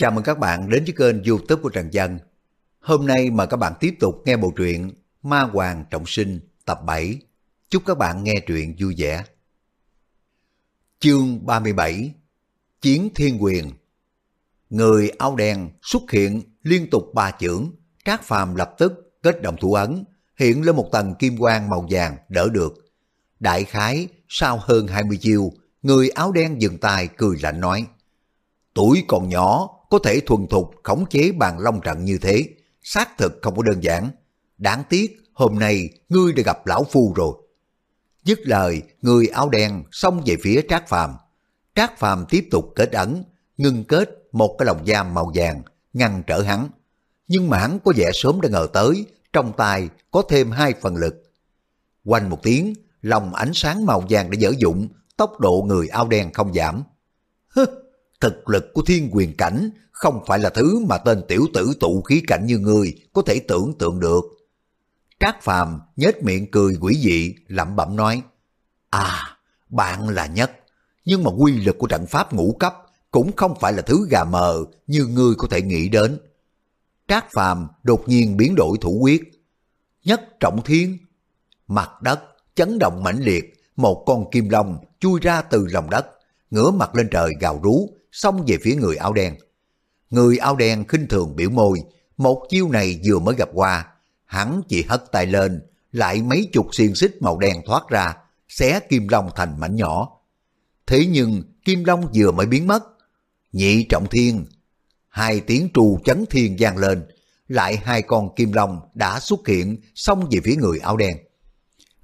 Chào mừng các bạn đến với kênh youtube của Trần Dân. Hôm nay mời các bạn tiếp tục nghe bộ truyện Ma Hoàng Trọng Sinh tập 7. Chúc các bạn nghe truyện vui vẻ. Chương 37 Chiến Thiên Quyền Người áo đen xuất hiện liên tục ba chưởng, Trác Phàm lập tức kết động thủ ấn, hiện lên một tầng kim quang màu vàng đỡ được. Đại khái sau hơn 20 chiêu, người áo đen dừng tay cười lạnh nói Tuổi còn nhỏ, có thể thuần thục khống chế bàn long trận như thế, xác thực không có đơn giản. Đáng tiếc, hôm nay ngươi đã gặp lão phu rồi. Dứt lời, người áo đen xông về phía Trác Phàm. Trác Phàm tiếp tục kết ấn, ngưng kết một cái lồng giam màu vàng, ngăn trở hắn. Nhưng mà hắn có vẻ sớm đã ngờ tới, trong tay có thêm hai phần lực. Quanh một tiếng, lòng ánh sáng màu vàng đã dở dụng, tốc độ người áo đen không giảm. Hứ, thực lực của thiên quyền cảnh không phải là thứ mà tên tiểu tử tụ khí cảnh như người có thể tưởng tượng được. Trác Phàm nhếch miệng cười quỷ dị, lẩm bẩm nói, À, bạn là nhất, nhưng mà quy lực của trận pháp ngũ cấp cũng không phải là thứ gà mờ như ngươi có thể nghĩ đến. Trác Phàm đột nhiên biến đổi thủ quyết. Nhất trọng thiên, mặt đất chấn động mãnh liệt, một con kim long chui ra từ lòng đất, ngửa mặt lên trời gào rú, xông về phía người áo đen. Người áo đen khinh thường biểu môi, một chiêu này vừa mới gặp qua, hắn chỉ hất tay lên, lại mấy chục xiên xích màu đen thoát ra, xé kim long thành mảnh nhỏ. Thế nhưng kim long vừa mới biến mất, nhị trọng thiên, hai tiếng trù chấn thiên vang lên, lại hai con kim long đã xuất hiện xông về phía người áo đen.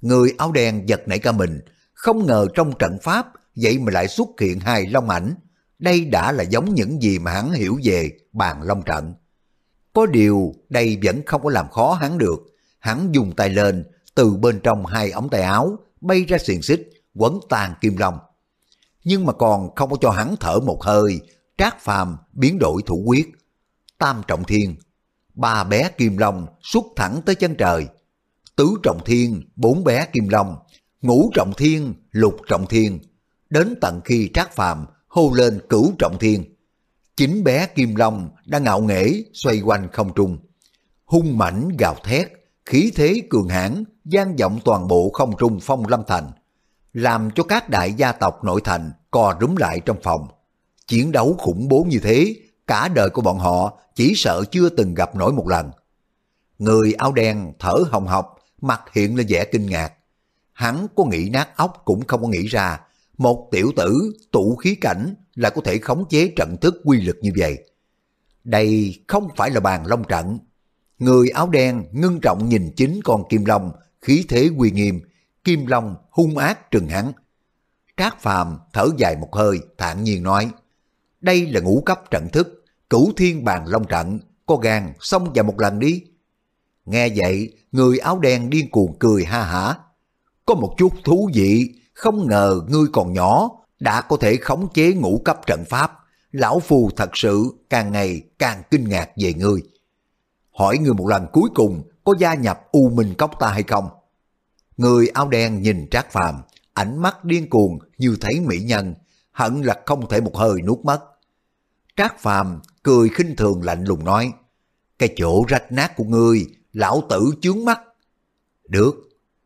Người áo đen giật nảy cả mình, không ngờ trong trận pháp vậy mà lại xuất hiện hai long ảnh. Đây đã là giống những gì mà hắn hiểu về bàn long trận. Có điều đây vẫn không có làm khó hắn được. Hắn dùng tay lên, từ bên trong hai ống tay áo bay ra xiềng xích, quấn tàn kim long. Nhưng mà còn không có cho hắn thở một hơi, trác phàm biến đổi thủ quyết. Tam trọng thiên, ba bé kim long xuất thẳng tới chân trời. Tứ trọng thiên, bốn bé kim long, ngũ trọng thiên, lục trọng thiên. Đến tận khi trác phàm hô lên cửu trọng thiên. Chính bé Kim Long đang ngạo nghễ xoay quanh không trung. Hung mảnh gào thét, khí thế cường hãn gian vọng toàn bộ không trung phong lâm thành, làm cho các đại gia tộc nội thành co rúm lại trong phòng. Chiến đấu khủng bố như thế, cả đời của bọn họ chỉ sợ chưa từng gặp nổi một lần. Người áo đen thở hồng hộc, mặt hiện lên vẻ kinh ngạc. Hắn có nghĩ nát óc cũng không có nghĩ ra một tiểu tử tụ khí cảnh là có thể khống chế trận thức quy lực như vậy. Đây không phải là bàn long trận. Người áo đen ngưng trọng nhìn chính con kim long, khí thế uy nghiêm, kim long hung ác trừng hắn. Trác phàm thở dài một hơi, thản nhiên nói, đây là ngũ cấp trận thức, cửu thiên bàn long trận, có gan xông vào một lần đi. Nghe vậy, người áo đen điên cuồng cười ha hả. Có một chút thú vị, không ngờ ngươi còn nhỏ, đã có thể khống chế ngũ cấp trận pháp. Lão Phu thật sự càng ngày càng kinh ngạc về ngươi. Hỏi ngươi một lần cuối cùng có gia nhập U Minh Cốc ta hay không? Người áo đen nhìn Trác Phàm, ánh mắt điên cuồng như thấy mỹ nhân, hận là không thể một hơi nuốt mất. Trác Phàm cười khinh thường lạnh lùng nói, cái chỗ rách nát của ngươi, lão tử chướng mắt. Được,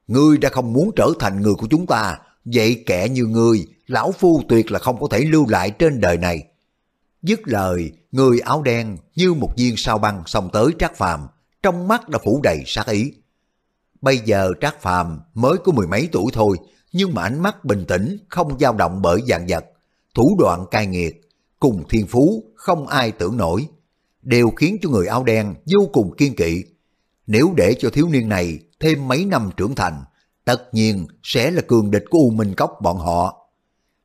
ngươi đã không muốn trở thành người của chúng ta, Vậy kẻ như ngươi, lão phu tuyệt là không có thể lưu lại trên đời này. Dứt lời, người áo đen như một viên sao băng xông tới Trác Phàm, trong mắt đã phủ đầy sát ý. Bây giờ Trác Phàm mới có mười mấy tuổi thôi, nhưng mà ánh mắt bình tĩnh, không dao động bởi dạng vật, thủ đoạn cai nghiệt, cùng thiên phú không ai tưởng nổi, đều khiến cho người áo đen vô cùng kiên kỵ. Nếu để cho thiếu niên này thêm mấy năm trưởng thành, tất nhiên sẽ là cường địch của U Minh Cốc bọn họ.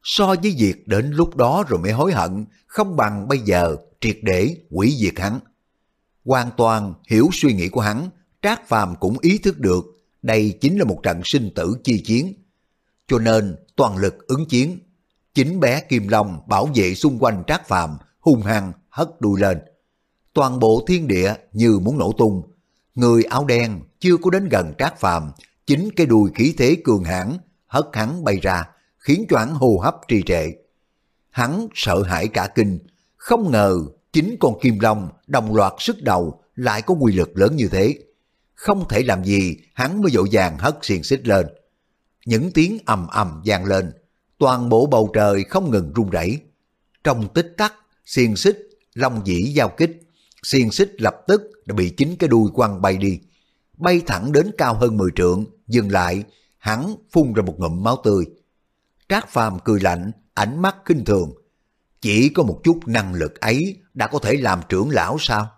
So với việc đến lúc đó rồi mới hối hận, không bằng bây giờ triệt để quỷ diệt hắn. Hoàn toàn hiểu suy nghĩ của hắn, Trác Phàm cũng ý thức được đây chính là một trận sinh tử chi chiến. Cho nên toàn lực ứng chiến. Chính bé Kim Long bảo vệ xung quanh Trác Phàm hung hăng hất đuôi lên. Toàn bộ thiên địa như muốn nổ tung. Người áo đen chưa có đến gần Trác Phàm Chính cái đùi khí thế cường hãn hất hắn bay ra, khiến cho hắn hô hấp trì trệ. Hắn sợ hãi cả kinh, không ngờ chính con kim long đồng loạt sức đầu lại có quy lực lớn như thế. Không thể làm gì, hắn mới dội vàng hất xiềng xích lên. Những tiếng ầm ầm vang lên, toàn bộ bầu trời không ngừng rung rẩy. Trong tích tắc, xiềng xích, long dĩ giao kích, xiềng xích lập tức đã bị chính cái đuôi quăng bay đi. Bay thẳng đến cao hơn 10 trượng, dừng lại, hắn phun ra một ngụm máu tươi. Trác Phàm cười lạnh, ánh mắt khinh thường. Chỉ có một chút năng lực ấy đã có thể làm trưởng lão sao?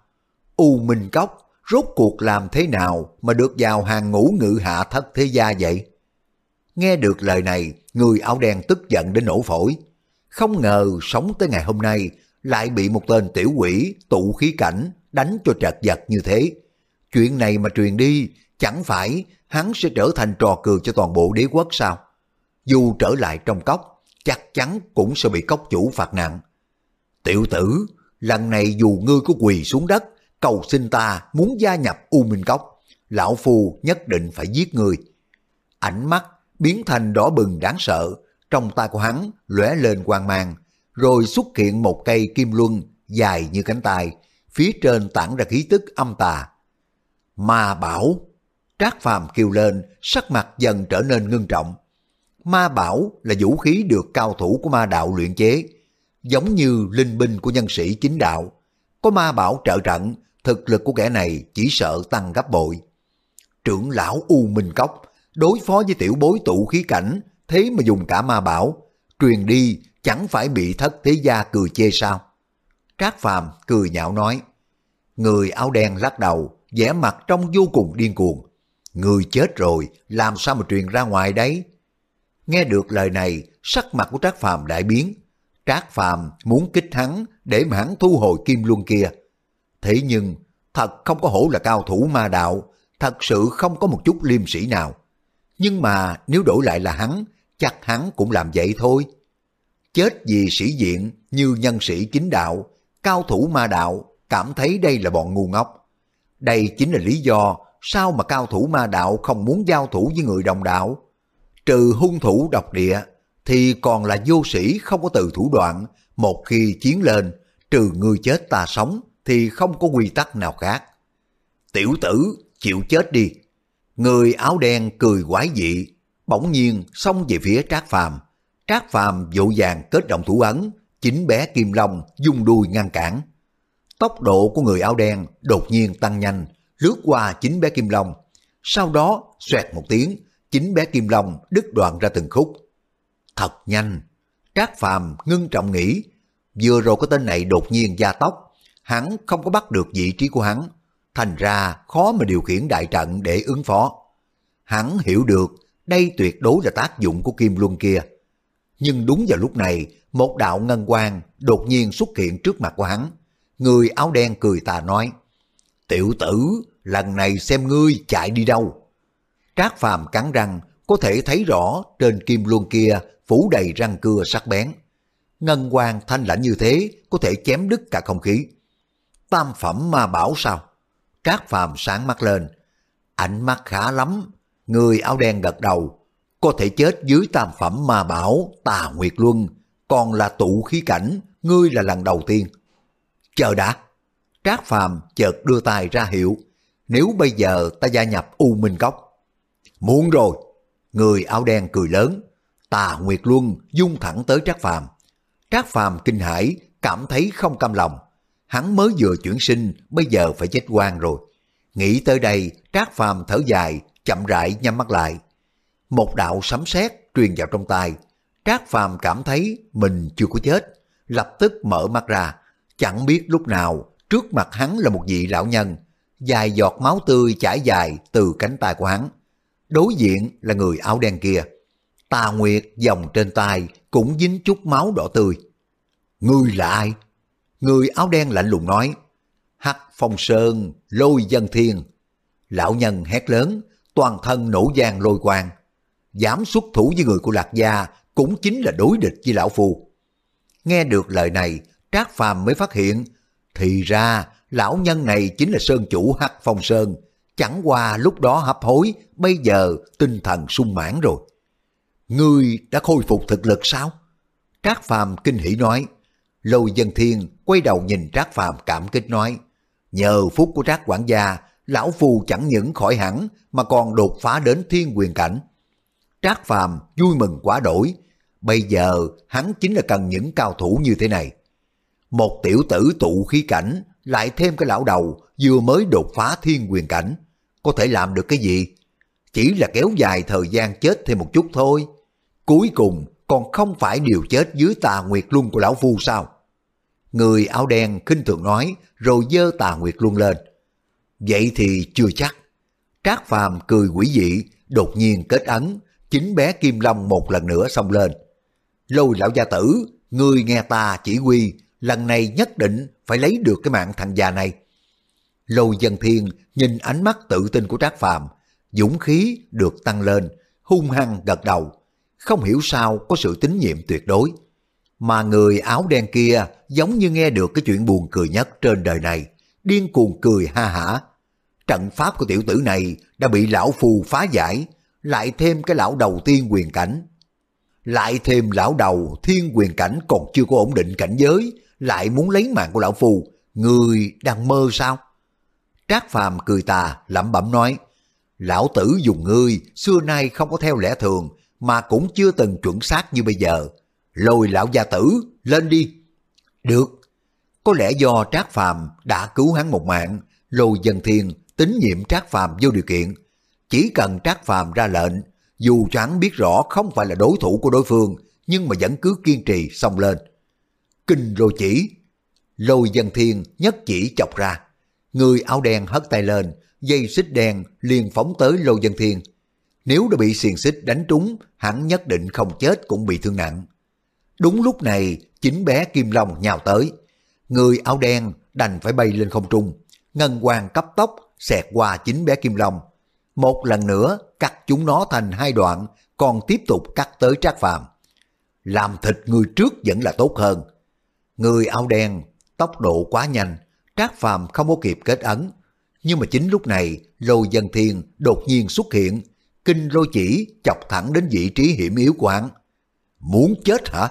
U Minh Cốc rốt cuộc làm thế nào mà được vào hàng ngũ ngự hạ thất thế gia vậy? Nghe được lời này, người áo đen tức giận đến nổ phổi. Không ngờ sống tới ngày hôm nay lại bị một tên tiểu quỷ tụ khí cảnh đánh cho trật vật như thế. Chuyện này mà truyền đi, chẳng phải hắn sẽ trở thành trò cười cho toàn bộ đế quốc sao? Dù trở lại trong cốc, chắc chắn cũng sẽ bị cốc chủ phạt nặng. Tiểu tử, lần này dù ngươi có quỳ xuống đất, cầu xin ta muốn gia nhập U Minh Cốc, lão phu nhất định phải giết ngươi. Ánh mắt biến thành đỏ bừng đáng sợ, trong tay của hắn lóe lên quang mang, rồi xuất hiện một cây kim luân dài như cánh tay, phía trên tản ra khí tức âm tà. Ma bảo, Trác Phàm kêu lên, sắc mặt dần trở nên ngưng trọng. Ma bảo là vũ khí được cao thủ của ma đạo luyện chế, giống như linh binh của nhân sĩ chính đạo. Có ma bảo trợ trận, thực lực của kẻ này chỉ sợ tăng gấp bội. Trưởng lão U Minh Cốc đối phó với tiểu bối tụ khí cảnh, thế mà dùng cả ma bảo, truyền đi chẳng phải bị thất thế gia cười chê sao? Trác Phàm cười nhạo nói, người áo đen lắc đầu, vẻ mặt trông vô cùng điên cuồng. Người chết rồi, làm sao mà truyền ra ngoài đấy? Nghe được lời này, sắc mặt của Trác Phàm đại biến. Trác Phàm muốn kích hắn để mà hắn thu hồi kim luân kia. Thế nhưng, thật không có hổ là cao thủ ma đạo, thật sự không có một chút liêm sĩ nào. Nhưng mà nếu đổi lại là hắn, chắc hắn cũng làm vậy thôi. Chết vì sĩ diện như nhân sĩ chính đạo, cao thủ ma đạo, cảm thấy đây là bọn ngu ngốc. Đây chính là lý do sao mà cao thủ ma đạo không muốn giao thủ với người đồng đạo. Trừ hung thủ độc địa, thì còn là vô sĩ không có từ thủ đoạn, một khi chiến lên, trừ người chết ta sống, thì không có quy tắc nào khác. Tiểu tử, chịu chết đi. Người áo đen cười quái dị, bỗng nhiên xông về phía Trác Phàm. Trác Phàm vội vàng kết động thủ ấn, chính bé Kim Long dung đuôi ngăn cản. Tốc độ của người áo đen đột nhiên tăng nhanh, lướt qua chính bé Kim Long. Sau đó, xoẹt một tiếng, chính bé Kim Long đứt đoạn ra từng khúc. Thật nhanh, Trác Phàm ngưng trọng nghĩ, vừa rồi có tên này đột nhiên gia tốc, hắn không có bắt được vị trí của hắn, thành ra khó mà điều khiển đại trận để ứng phó. Hắn hiểu được đây tuyệt đối là tác dụng của Kim Luân kia. Nhưng đúng vào lúc này, một đạo ngân quang đột nhiên xuất hiện trước mặt của hắn. Người áo đen cười tà nói, Tiểu tử, lần này xem ngươi chạy đi đâu. Trác phàm cắn răng, có thể thấy rõ trên kim luân kia phủ đầy răng cưa sắc bén. Ngân quang thanh lãnh như thế có thể chém đứt cả không khí. Tam phẩm ma bảo sao? Trác phàm sáng mắt lên. Ánh mắt khá lắm. Người áo đen gật đầu. Có thể chết dưới tam phẩm ma bảo, tà nguyệt luân. Còn là tụ khí cảnh, ngươi là lần đầu tiên. Chờ đã. Trác phàm chợt đưa tay ra hiệu. Nếu bây giờ ta gia nhập U Minh Cốc. Muốn rồi. Người áo đen cười lớn. Tà Nguyệt Luân dung thẳng tới Trác phàm. Trác phàm kinh hãi, cảm thấy không cam lòng hắn mới vừa chuyển sinh, bây giờ phải chết quan rồi. Nghĩ tới đây, Trác Phàm thở dài, chậm rãi nhắm mắt lại. Một đạo sấm sét truyền vào trong tai. Trác Phàm cảm thấy mình chưa có chết, lập tức mở mắt ra. Chẳng biết lúc nào, trước mặt hắn là một vị lão nhân, dài giọt máu tươi chảy dài từ cánh tay của hắn. Đối diện là người áo đen kia. Tà Nguyệt dòng trên tay cũng dính chút máu đỏ tươi. Ngươi là ai? Người áo đen lạnh lùng nói, Hắc phong sơn, lôi dân thiên. Lão nhân hét lớn, toàn thân nổ giang lôi quang. Dám xuất thủ với người của Lạc Gia cũng chính là đối địch với Lão Phu. Nghe được lời này, Trác Phàm mới phát hiện, thì ra lão nhân này chính là Sơn chủ Hắc Phong Sơn. Chẳng qua lúc đó hấp hối, bây giờ tinh thần sung mãn rồi. Ngươi đã khôi phục thực lực sao? Trác Phàm kinh hỉ nói, Lôi dân thiên quay đầu nhìn Trác Phàm cảm kích nói, nhờ phúc của Trác quản gia, lão phù chẳng những khỏi hẳn mà còn đột phá đến thiên quyền cảnh. Trác Phàm vui mừng quá đổi, bây giờ hắn chính là cần những cao thủ như thế này. Một tiểu tử tụ khí cảnh, lại thêm cái lão đầu vừa mới đột phá thiên quyền cảnh, có thể làm được cái gì? Chỉ là kéo dài thời gian chết thêm một chút thôi. Cuối cùng còn không phải điều chết dưới tà nguyệt luân của lão phu sao? Người áo đen khinh thường nói rồi dơ tà nguyệt luân lên. Vậy thì chưa chắc. Trác Phàm cười quỷ dị, đột nhiên kết ấn, chính bé Kim Long một lần nữa xông lên. Lôi lão gia tử, người nghe ta chỉ huy, lần này nhất định phải lấy được cái mạng thằng già này. Lôi dân thiên nhìn ánh mắt tự tin của Trác Phàm, dũng khí được tăng lên, hung hăng gật đầu. Không hiểu sao có sự tín nhiệm tuyệt đối. Mà người áo đen kia giống như nghe được cái chuyện buồn cười nhất trên đời này, điên cuồng cười ha hả. Trận pháp của tiểu tử này đã bị lão phù phá giải, lại thêm cái lão đầu tiên quyền cảnh. Lại thêm lão đầu thiên quyền cảnh còn chưa có ổn định cảnh giới, lại muốn lấy mạng của lão phù, người đang mơ sao? Trác Phàm cười tà, lẩm bẩm nói, lão tử dùng ngươi xưa nay không có theo lẽ thường, mà cũng chưa từng chuẩn xác như bây giờ. Lôi lão gia tử, lên đi. Được. Có lẽ do Trác Phàm đã cứu hắn một mạng, lôi dân thiên tín nhiệm Trác Phàm vô điều kiện. Chỉ cần Trác Phàm ra lệnh, dù cho hắn biết rõ không phải là đối thủ của đối phương, nhưng mà vẫn cứ kiên trì xông lên. Kinh rồi chỉ, lôi dân thiên nhất chỉ chọc ra. Người áo đen hất tay lên, dây xích đen liền phóng tới lôi dân thiên. Nếu đã bị xiềng xích đánh trúng, hắn nhất định không chết cũng bị thương nặng. Đúng lúc này, chính bé Kim Long nhào tới. Người áo đen đành phải bay lên không trung. Ngân quang cấp tốc xẹt qua chính bé Kim Long. Một lần nữa cắt chúng nó thành hai đoạn, còn tiếp tục cắt tới Trác Phàm. Làm thịt người trước vẫn là tốt hơn. Người áo đen, tốc độ quá nhanh, Trác Phàm không có kịp kết ấn. Nhưng mà chính lúc này, lôi dân thiên đột nhiên xuất hiện, kinh lôi chỉ chọc thẳng đến vị trí hiểm yếu của hắn. Muốn chết hả?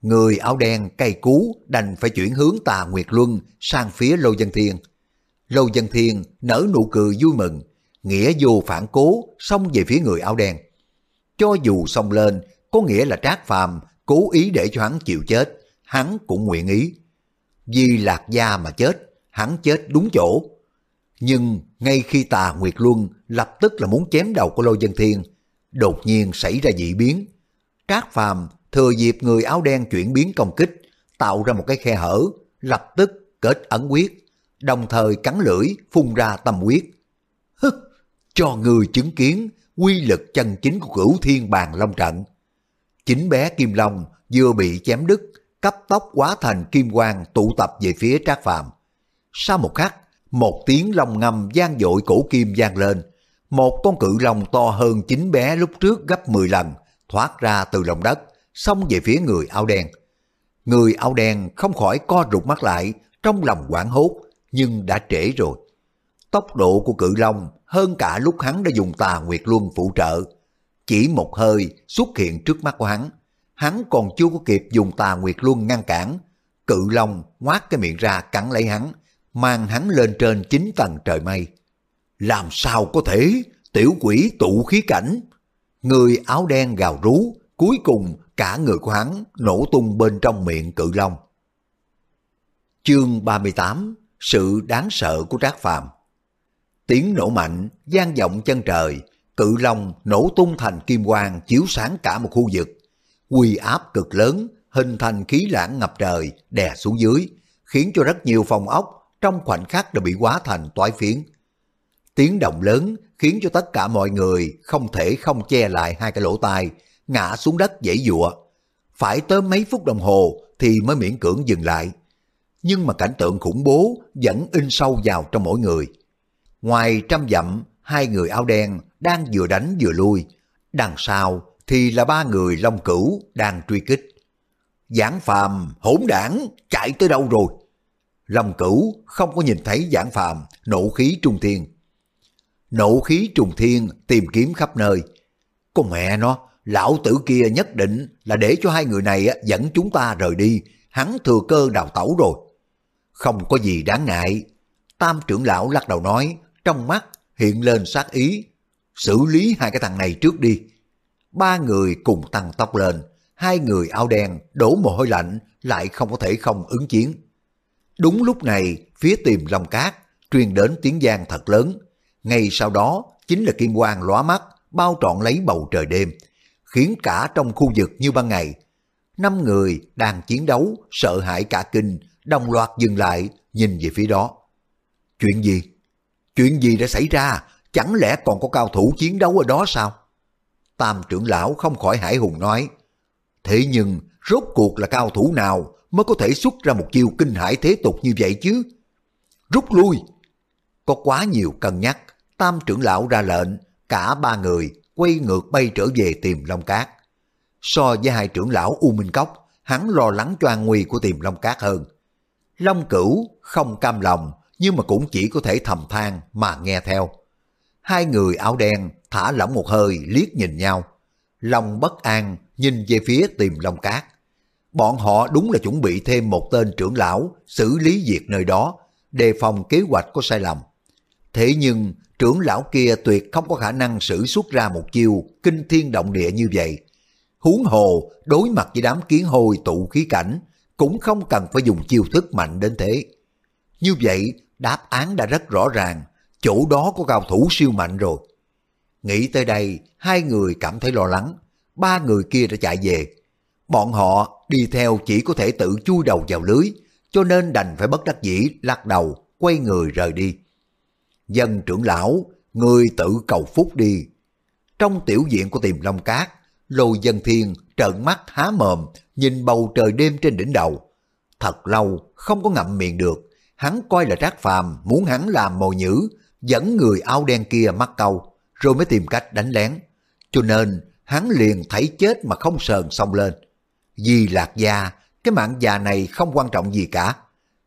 Người áo đen cay cú đành phải chuyển hướng tà Nguyệt Luân sang phía Lô Dân Thiên. Lô Dân Thiên nở nụ cười vui mừng, nghĩa vô phản cố xông về phía người áo đen. Cho dù xông lên, có nghĩa là Trác Phàm cố ý để cho hắn chịu chết, hắn cũng nguyện ý. Vì lạc gia mà chết, hắn chết đúng chỗ. Nhưng ngay khi tà Nguyệt Luân lập tức là muốn chém đầu của lôi Dân Thiên, đột nhiên xảy ra dị biến. Trác Phàm thừa dịp người áo đen chuyển biến công kích, tạo ra một cái khe hở, lập tức kết ấn quyết, đồng thời cắn lưỡi phun ra tâm quyết. Hứ, cho người chứng kiến quy lực chân chính của cửu thiên bàn long trận. Chính bé Kim Long vừa bị chém đứt, cấp tốc quá thành kim quang tụ tập về phía Trác Phàm. Sau một khắc, một tiếng long ngâm gian dội cổ kim gian lên, một con cự long to hơn chính bé lúc trước gấp 10 lần thoát ra từ lòng đất, xông về phía người áo đen. Người áo đen không khỏi co rụt mắt lại, trong lòng quảng hốt, nhưng đã trễ rồi. Tốc độ của cự long hơn cả lúc hắn đã dùng tà Nguyệt Luân phụ trợ. Chỉ một hơi xuất hiện trước mắt của hắn, hắn còn chưa có kịp dùng tà Nguyệt Luân ngăn cản. Cự long ngoác cái miệng ra cắn lấy hắn, mang hắn lên trên chín tầng trời mây. Làm sao có thể, tiểu quỷ tụ khí cảnh. Người áo đen gào rú, cuối cùng cả người của hắn nổ tung bên trong miệng cự long. Chương 38 Sự đáng sợ của Trác Phàm Tiếng nổ mạnh, gian vọng chân trời, cự long nổ tung thành kim quang chiếu sáng cả một khu vực. Quy áp cực lớn, hình thành khí lãng ngập trời, đè xuống dưới, khiến cho rất nhiều phòng ốc trong khoảnh khắc đã bị hóa thành toái phiến. Tiếng động lớn khiến cho tất cả mọi người không thể không che lại hai cái lỗ tai, ngã xuống đất dãy dụa. Phải tới mấy phút đồng hồ thì mới miễn cưỡng dừng lại. Nhưng mà cảnh tượng khủng bố vẫn in sâu vào trong mỗi người. Ngoài trăm dặm, hai người áo đen đang vừa đánh vừa lui. Đằng sau thì là ba người long cửu đang truy kích. Giảng phàm, hỗn đảng, chạy tới đâu rồi? Long cửu không có nhìn thấy giảng phàm, nộ khí trung thiên. Nộ khí trùng thiên tìm kiếm khắp nơi. Con mẹ nó, lão tử kia nhất định là để cho hai người này dẫn chúng ta rời đi, hắn thừa cơ đào tẩu rồi. Không có gì đáng ngại. Tam trưởng lão lắc đầu nói, trong mắt hiện lên sát ý. Xử lý hai cái thằng này trước đi. Ba người cùng tăng tóc lên, hai người áo đen đổ mồ hôi lạnh lại không có thể không ứng chiến. Đúng lúc này, phía tìm Long Cát truyền đến tiếng giang thật lớn. Ngay sau đó chính là kim quang lóa mắt, bao trọn lấy bầu trời đêm, khiến cả trong khu vực như ban ngày. Năm người đang chiến đấu, sợ hãi cả kinh, đồng loạt dừng lại, nhìn về phía đó. Chuyện gì? Chuyện gì đã xảy ra? Chẳng lẽ còn có cao thủ chiến đấu ở đó sao? Tam trưởng lão không khỏi hải hùng nói. Thế nhưng, rốt cuộc là cao thủ nào mới có thể xuất ra một chiêu kinh hải thế tục như vậy chứ? Rút lui! Có quá nhiều cân nhắc, tam trưởng lão ra lệnh, cả ba người quay ngược bay trở về tìm Long Cát. So với hai trưởng lão U Minh Cốc, hắn lo lắng cho an nguy của tìm Long Cát hơn. Long Cửu không cam lòng, nhưng mà cũng chỉ có thể thầm than mà nghe theo. Hai người áo đen thả lỏng một hơi liếc nhìn nhau. lòng bất an nhìn về phía tìm Long Cát. Bọn họ đúng là chuẩn bị thêm một tên trưởng lão xử lý việc nơi đó, đề phòng kế hoạch có sai lầm. Thế nhưng trưởng lão kia tuyệt không có khả năng sử xuất ra một chiêu kinh thiên động địa như vậy. Huống hồ đối mặt với đám kiến hồi tụ khí cảnh cũng không cần phải dùng chiêu thức mạnh đến thế. Như vậy đáp án đã rất rõ ràng, chỗ đó có cao thủ siêu mạnh rồi. Nghĩ tới đây, hai người cảm thấy lo lắng, ba người kia đã chạy về. Bọn họ đi theo chỉ có thể tự chui đầu vào lưới, cho nên đành phải bất đắc dĩ lắc đầu, quay người rời đi. Dân trưởng lão, người tự cầu phúc đi. Trong tiểu diện của tiềm long cát, lôi dân thiên trợn mắt há mồm, nhìn bầu trời đêm trên đỉnh đầu. Thật lâu, không có ngậm miệng được, hắn coi là trác phàm muốn hắn làm mồi nhữ, dẫn người áo đen kia mắc câu, rồi mới tìm cách đánh lén. Cho nên, hắn liền thấy chết mà không sờn xông lên. Vì lạc gia, cái mạng già này không quan trọng gì cả.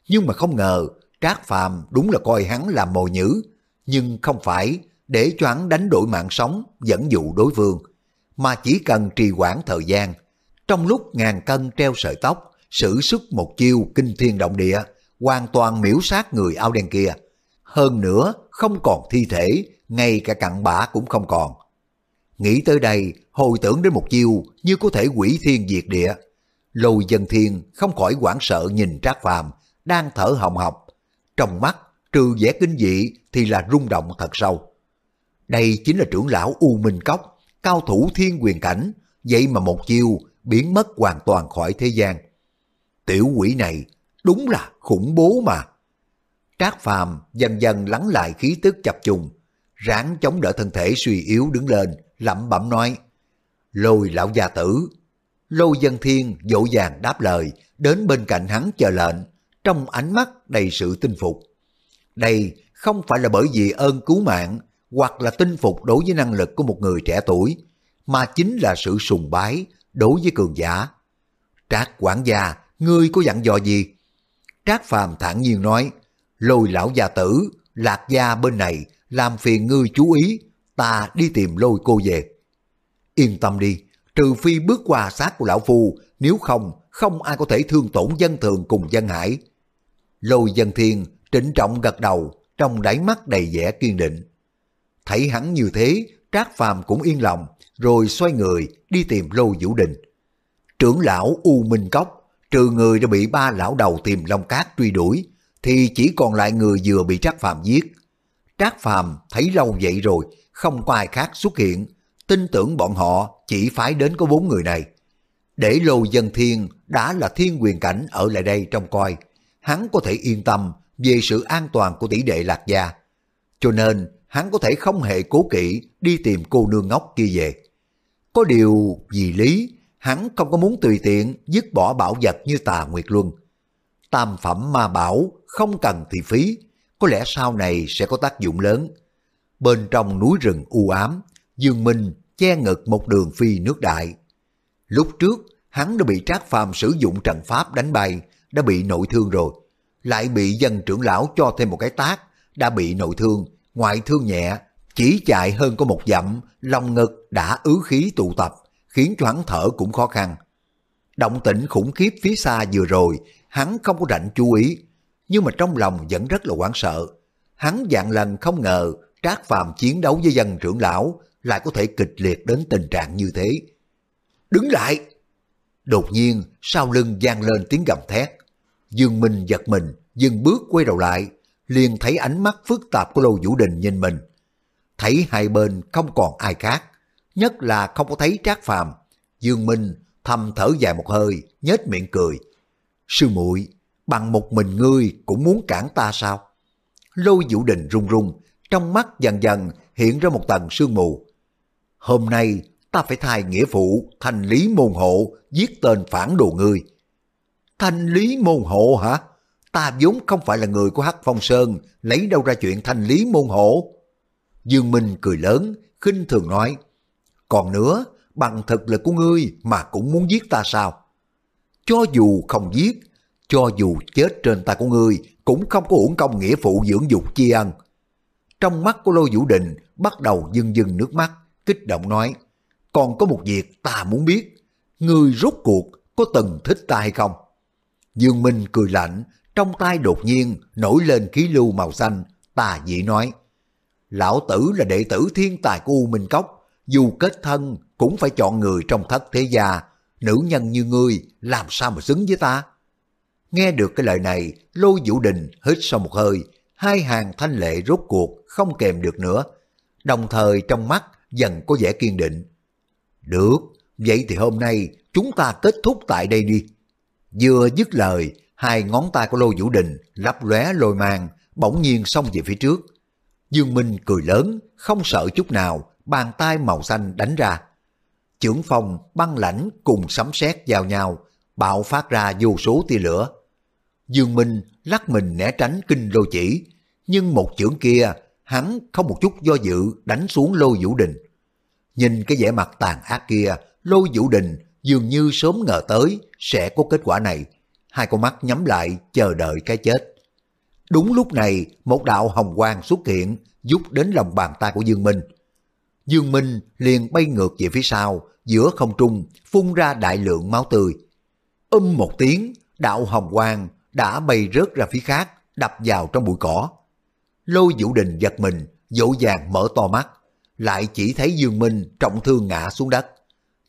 Nhưng mà không ngờ, Trác Phàm đúng là coi hắn là mồi nhữ, nhưng không phải để cho hắn đánh đổi mạng sống dẫn dụ đối phương, mà chỉ cần trì hoãn thời gian. Trong lúc ngàn cân treo sợi tóc, sử xuất một chiêu kinh thiên động địa, hoàn toàn miễu sát người áo đen kia. Hơn nữa, không còn thi thể, ngay cả cặn bã cũng không còn. Nghĩ tới đây, hồi tưởng đến một chiêu như có thể quỷ thiên diệt địa. Lôi dân thiên không khỏi hoảng sợ nhìn Trác Phàm đang thở hồng hộc. Trong mắt, trừ vẻ kinh dị thì là rung động thật sâu. Đây chính là trưởng lão U Minh Cốc, cao thủ thiên quyền cảnh, vậy mà một chiêu biến mất hoàn toàn khỏi thế gian. Tiểu quỷ này đúng là khủng bố mà. Trác Phàm dần dần lắng lại khí tức chập trùng, ráng chống đỡ thân thể suy yếu đứng lên, lẩm bẩm nói, lôi lão gia tử. Lôi dân thiên dỗ dàng đáp lời, đến bên cạnh hắn chờ lệnh, trong ánh mắt đầy sự tinh phục. Đây không phải là bởi vì ơn cứu mạng hoặc là tinh phục đối với năng lực của một người trẻ tuổi, mà chính là sự sùng bái đối với cường giả. Trác quản gia, ngươi có dặn dò gì? Trác Phàm thản nhiên nói, lôi lão gia tử, lạc gia bên này, làm phiền ngươi chú ý, ta đi tìm lôi cô về. Yên tâm đi, trừ phi bước qua xác của lão phu, nếu không, không ai có thể thương tổn dân thường cùng dân hải. Lôi dân thiên trịnh trọng gật đầu, trong đáy mắt đầy vẻ kiên định. Thấy hắn như thế, Trác Phàm cũng yên lòng, rồi xoay người đi tìm Lô Vũ Đình. Trưởng lão U Minh Cốc, trừ người đã bị ba lão đầu tìm Long Cát truy đuổi, thì chỉ còn lại người vừa bị Trác Phàm giết. Trác Phàm thấy lâu vậy rồi, không có ai khác xuất hiện, tin tưởng bọn họ chỉ phải đến có bốn người này. Để Lô Dân Thiên đã là thiên quyền cảnh ở lại đây trong coi, hắn có thể yên tâm về sự an toàn của tỷ đệ lạc gia. Cho nên hắn có thể không hề cố kỵ đi tìm cô nương ngốc kia về. Có điều vì lý, hắn không có muốn tùy tiện dứt bỏ bảo vật như tà Nguyệt Luân. Tam phẩm ma bảo không cần thì phí, có lẽ sau này sẽ có tác dụng lớn. Bên trong núi rừng u ám, Dương Minh che ngực một đường phi nước đại. Lúc trước, hắn đã bị Trác Phàm sử dụng trận pháp đánh bay, đã bị nội thương rồi. Lại bị dân trưởng lão cho thêm một cái tác, đã bị nội thương, ngoại thương nhẹ, chỉ chạy hơn có một dặm, lòng ngực đã ứ khí tụ tập, khiến cho hắn thở cũng khó khăn. Động tĩnh khủng khiếp phía xa vừa rồi, hắn không có rảnh chú ý, nhưng mà trong lòng vẫn rất là hoảng sợ. Hắn dạng lần không ngờ Trác Phàm chiến đấu với dân trưởng lão lại có thể kịch liệt đến tình trạng như thế. Đứng lại! Đột nhiên, sau lưng vang lên tiếng gầm thét. Dương Minh giật mình, dừng bước quay đầu lại, liền thấy ánh mắt phức tạp của Lô Vũ Đình nhìn mình. Thấy hai bên không còn ai khác, nhất là không có thấy Trác Phàm. Dương Minh thầm thở dài một hơi, nhếch miệng cười. Sư muội bằng một mình ngươi cũng muốn cản ta sao? Lôi Vũ Đình run run, trong mắt dần dần hiện ra một tầng sương mù. Hôm nay ta phải thay nghĩa phụ thành lý môn hộ giết tên phản đồ ngươi. Thanh lý môn hộ hả? Ta vốn không phải là người của Hắc Phong Sơn, lấy đâu ra chuyện thanh lý môn hộ? Dương Minh cười lớn, khinh thường nói. Còn nữa, bằng thực lực của ngươi mà cũng muốn giết ta sao? Cho dù không giết, cho dù chết trên tay của ngươi, cũng không có uổng công nghĩa phụ dưỡng dục chi ân. Trong mắt của Lô Vũ Đình bắt đầu dưng dưng nước mắt, kích động nói, còn có một việc ta muốn biết, ngươi rốt cuộc có từng thích ta hay không? Dương Minh cười lạnh, trong tay đột nhiên nổi lên khí lưu màu xanh, tà dị nói, Lão tử là đệ tử thiên tài của U Minh Cốc, dù kết thân cũng phải chọn người trong thất thế gia, nữ nhân như ngươi làm sao mà xứng với ta? Nghe được cái lời này, Lô Vũ Đình hít sâu một hơi, hai hàng thanh lệ rốt cuộc không kèm được nữa, đồng thời trong mắt dần có vẻ kiên định. Được, vậy thì hôm nay chúng ta kết thúc tại đây đi. Vừa dứt lời, hai ngón tay của Lô Vũ Đình lấp lóe lôi mang, bỗng nhiên xông về phía trước. Dương Minh cười lớn, không sợ chút nào, bàn tay màu xanh đánh ra. Chưởng phòng băng lãnh cùng sấm sét vào nhau, bạo phát ra vô số tia lửa. Dương Minh lắc mình né tránh kinh lô chỉ, nhưng một chưởng kia hắn không một chút do dự đánh xuống Lô Vũ Đình. Nhìn cái vẻ mặt tàn ác kia, Lô Vũ Đình dường như sớm ngờ tới sẽ có kết quả này. Hai con mắt nhắm lại chờ đợi cái chết. Đúng lúc này, một đạo hồng quang xuất hiện, giúp đến lòng bàn tay của Dương Minh. Dương Minh liền bay ngược về phía sau, giữa không trung, phun ra đại lượng máu tươi. Âm một tiếng, đạo hồng quang đã bay rớt ra phía khác, đập vào trong bụi cỏ. Lôi Vũ Đình giật mình, dỗ dàng mở to mắt, lại chỉ thấy Dương Minh trọng thương ngã xuống đất.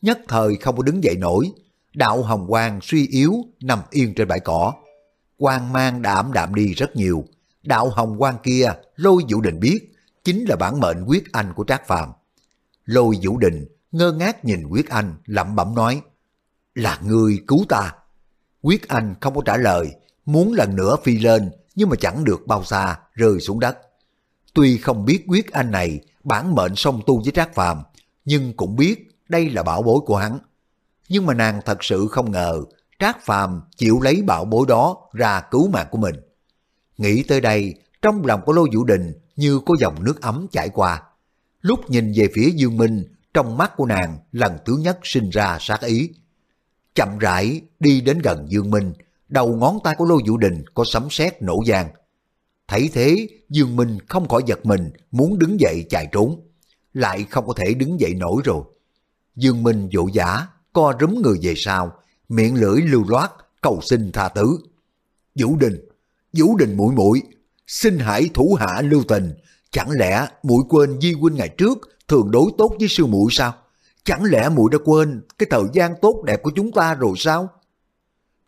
Nhất thời không có đứng dậy nổi, đạo hồng quang suy yếu nằm yên trên bãi cỏ. Quang mang đạm đạm đi rất nhiều, đạo hồng quang kia Lôi Vũ Đình biết chính là bản mệnh quyết anh của Trác Phàm. Lôi Vũ Đình ngơ ngác nhìn quyết anh lẩm bẩm nói, là người cứu ta. Quyết anh không có trả lời, muốn lần nữa phi lên nhưng mà chẳng được bao xa rơi xuống đất. Tuy không biết quyết anh này bản mệnh song tu với Trác Phàm, nhưng cũng biết đây là bảo bối của hắn. Nhưng mà nàng thật sự không ngờ Trác Phàm chịu lấy bảo bối đó ra cứu mạng của mình. Nghĩ tới đây, trong lòng của Lô Vũ Đình như có dòng nước ấm chảy qua. Lúc nhìn về phía Dương Minh, trong mắt của nàng lần thứ nhất sinh ra sát ý. Chậm rãi đi đến gần Dương Minh, đầu ngón tay của Lô Vũ Đình có sấm sét nổ vang. Thấy thế, Dương Minh không khỏi giật mình, muốn đứng dậy chạy trốn. Lại không có thể đứng dậy nổi rồi. Dương Minh vỗ giả, co rúm người về sau, miệng lưỡi lưu loát, cầu xin tha thứ. Vũ Đình, Vũ Đình mũi mũi, xin hãy thủ hạ lưu tình, chẳng lẽ mũi quên Di huynh ngày trước thường đối tốt với sư muội sao? Chẳng lẽ muội đã quên cái thời gian tốt đẹp của chúng ta rồi sao?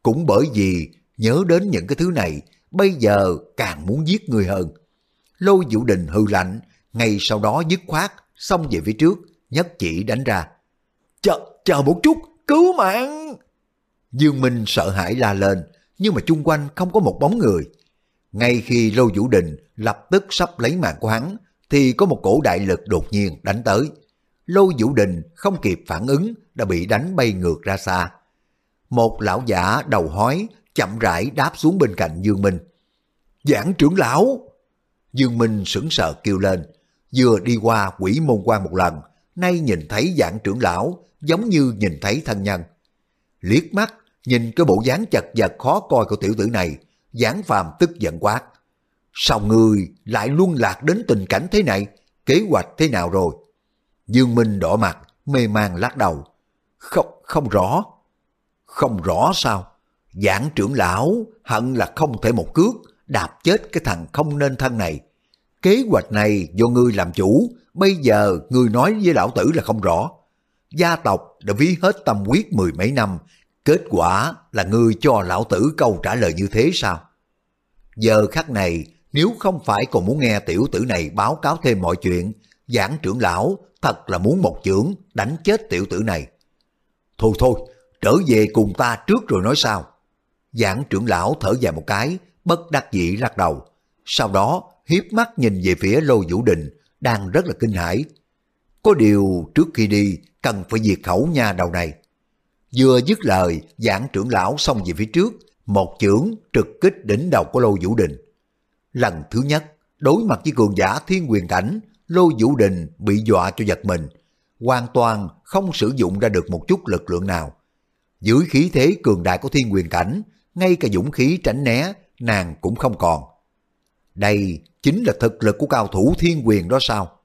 Cũng bởi vì nhớ đến những cái thứ này, bây giờ càng muốn giết người hơn. Lôi Vũ Đình hư lạnh, ngay sau đó dứt khoát, xông về phía trước, nhất chỉ đánh ra. Chờ, chờ một chút, cứu mạng! Dương Minh sợ hãi la lên, nhưng mà chung quanh không có một bóng người. Ngay khi Lô Vũ Đình lập tức sắp lấy mạng của hắn, thì có một cổ đại lực đột nhiên đánh tới. Lô Vũ Đình không kịp phản ứng đã bị đánh bay ngược ra xa. Một lão giả đầu hói chậm rãi đáp xuống bên cạnh Dương Minh. Giảng trưởng lão! Dương Minh sững sờ kêu lên, vừa đi qua quỷ môn quan một lần, nay nhìn thấy giảng trưởng lão giống như nhìn thấy thân nhân. Liếc mắt, nhìn cái bộ dáng chật vật khó coi của tiểu tử này, giảng phàm tức giận quát. Sao người lại luôn lạc đến tình cảnh thế này, kế hoạch thế nào rồi? Dương Minh đỏ mặt, mê man lắc đầu. Không, không rõ. Không rõ sao? Giảng trưởng lão hận là không thể một cước đạp chết cái thằng không nên thân này. Kế hoạch này do ngươi làm chủ, bây giờ ngươi nói với lão tử là không rõ. Gia tộc đã ví hết tâm quyết mười mấy năm, kết quả là ngươi cho lão tử câu trả lời như thế sao? Giờ khắc này, nếu không phải còn muốn nghe tiểu tử này báo cáo thêm mọi chuyện, giảng trưởng lão thật là muốn một chưởng đánh chết tiểu tử này. Thôi thôi, trở về cùng ta trước rồi nói sao. Giảng trưởng lão thở dài một cái, bất đắc dĩ lắc đầu. Sau đó hiếp mắt nhìn về phía Lô Vũ Đình, đang rất là kinh hãi. Có điều trước khi đi cần phải diệt khẩu nha đầu này. Vừa dứt lời, giảng trưởng lão xong về phía trước, một chưởng trực kích đỉnh đầu của Lô Vũ Đình. Lần thứ nhất, đối mặt với cường giả thiên quyền cảnh, Lô Vũ Đình bị dọa cho giật mình, hoàn toàn không sử dụng ra được một chút lực lượng nào. Dưới khí thế cường đại của thiên quyền cảnh, ngay cả dũng khí tránh né, nàng cũng không còn. Đây chính là thực lực của cao thủ thiên quyền đó sao?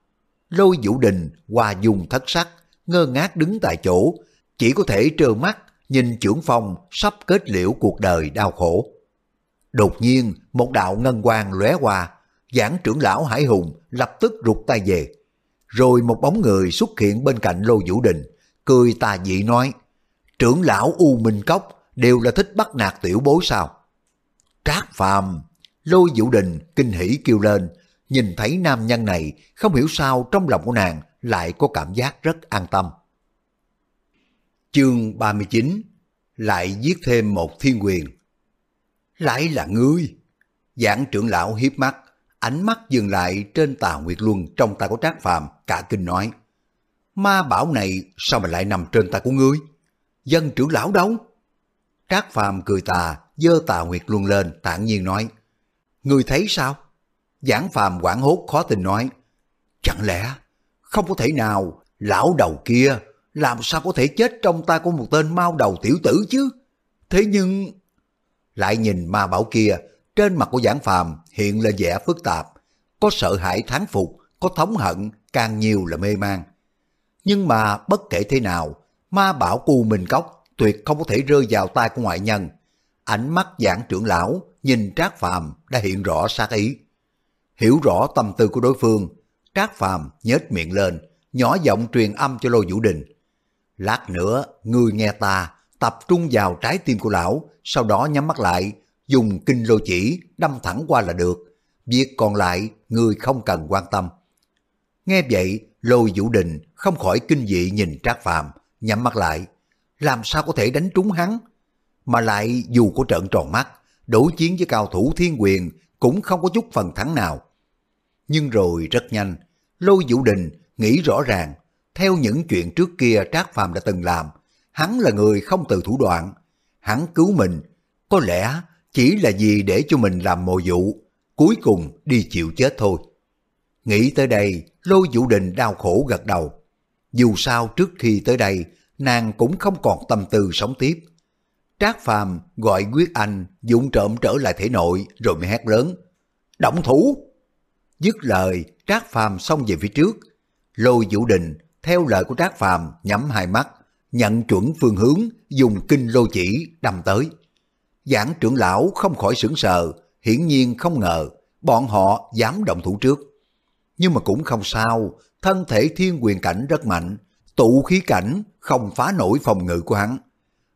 Lôi Vũ Đình hòa dùng thất sắc, ngơ ngác đứng tại chỗ, chỉ có thể trơ mắt nhìn trưởng phong sắp kết liễu cuộc đời đau khổ. Đột nhiên, một đạo ngân quang lóe qua, giảng trưởng lão Hải Hùng lập tức rụt tay về. Rồi một bóng người xuất hiện bên cạnh Lô Vũ Đình, cười tà dị nói, trưởng lão U Minh Cốc đều là thích bắt nạt tiểu bối sao? Trác Phàm lôi Vũ Đình kinh hỉ kêu lên, nhìn thấy nam nhân này, không hiểu sao trong lòng của nàng lại có cảm giác rất an tâm. Chương 39 Lại giết thêm một thiên quyền Lại là ngươi Giảng trưởng lão hiếp mắt Ánh mắt dừng lại trên tà Nguyệt Luân trong tay của Trác Phàm cả kinh nói Ma bảo này sao mà lại nằm trên tay của ngươi? Dân trưởng lão đâu? Trác Phàm cười tà, dơ tà Nguyệt luôn lên, thản nhiên nói người thấy sao? Giảng Phàm quảng hốt khó tin nói Chẳng lẽ không có thể nào lão đầu kia làm sao có thể chết trong tay của một tên mau đầu tiểu tử chứ? Thế nhưng... Lại nhìn ma bảo kia, trên mặt của giảng phàm hiện lên vẻ phức tạp, có sợ hãi thán phục, có thống hận, càng nhiều là mê man. Nhưng mà bất kể thế nào, ma bảo cu mình Cốc tuyệt không có thể rơi vào tay của ngoại nhân. Ánh mắt giảng trưởng lão nhìn Trác Phàm đã hiện rõ sát ý. Hiểu rõ tâm tư của đối phương, Trác Phàm nhếch miệng lên, nhỏ giọng truyền âm cho Lô Vũ Đình. Lát nữa, ngươi nghe ta, tập trung vào trái tim của lão, sau đó nhắm mắt lại, dùng kinh lô chỉ đâm thẳng qua là được. Việc còn lại, ngươi không cần quan tâm. Nghe vậy, lô vũ đình không khỏi kinh dị nhìn Trác Phàm nhắm mắt lại. Làm sao có thể đánh trúng hắn? Mà lại dù có trợn tròn mắt, đối chiến với cao thủ thiên quyền cũng không có chút phần thắng nào. Nhưng rồi rất nhanh, Lô Vũ Đình nghĩ rõ ràng theo những chuyện trước kia Trác Phàm đã từng làm, hắn là người không từ thủ đoạn. Hắn cứu mình, có lẽ chỉ là vì để cho mình làm mồi dụ, cuối cùng đi chịu chết thôi. Nghĩ tới đây, Lôi Vũ Đình đau khổ gật đầu. Dù sao trước khi tới đây, nàng cũng không còn tâm tư sống tiếp. Trác Phàm gọi Quyết Anh dụng trộm trở lại thể nội rồi mới hét lớn. Động thủ! Dứt lời, Trác Phàm xông về phía trước. Lôi Vũ Đình theo lời của Trác Phàm nhắm hai mắt, nhận chuẩn phương hướng, dùng kinh lô chỉ đâm tới. Giảng trưởng lão không khỏi sững sờ, hiển nhiên không ngờ bọn họ dám động thủ trước. Nhưng mà cũng không sao, thân thể thiên quyền cảnh rất mạnh, tụ khí cảnh không phá nổi phòng ngự của hắn.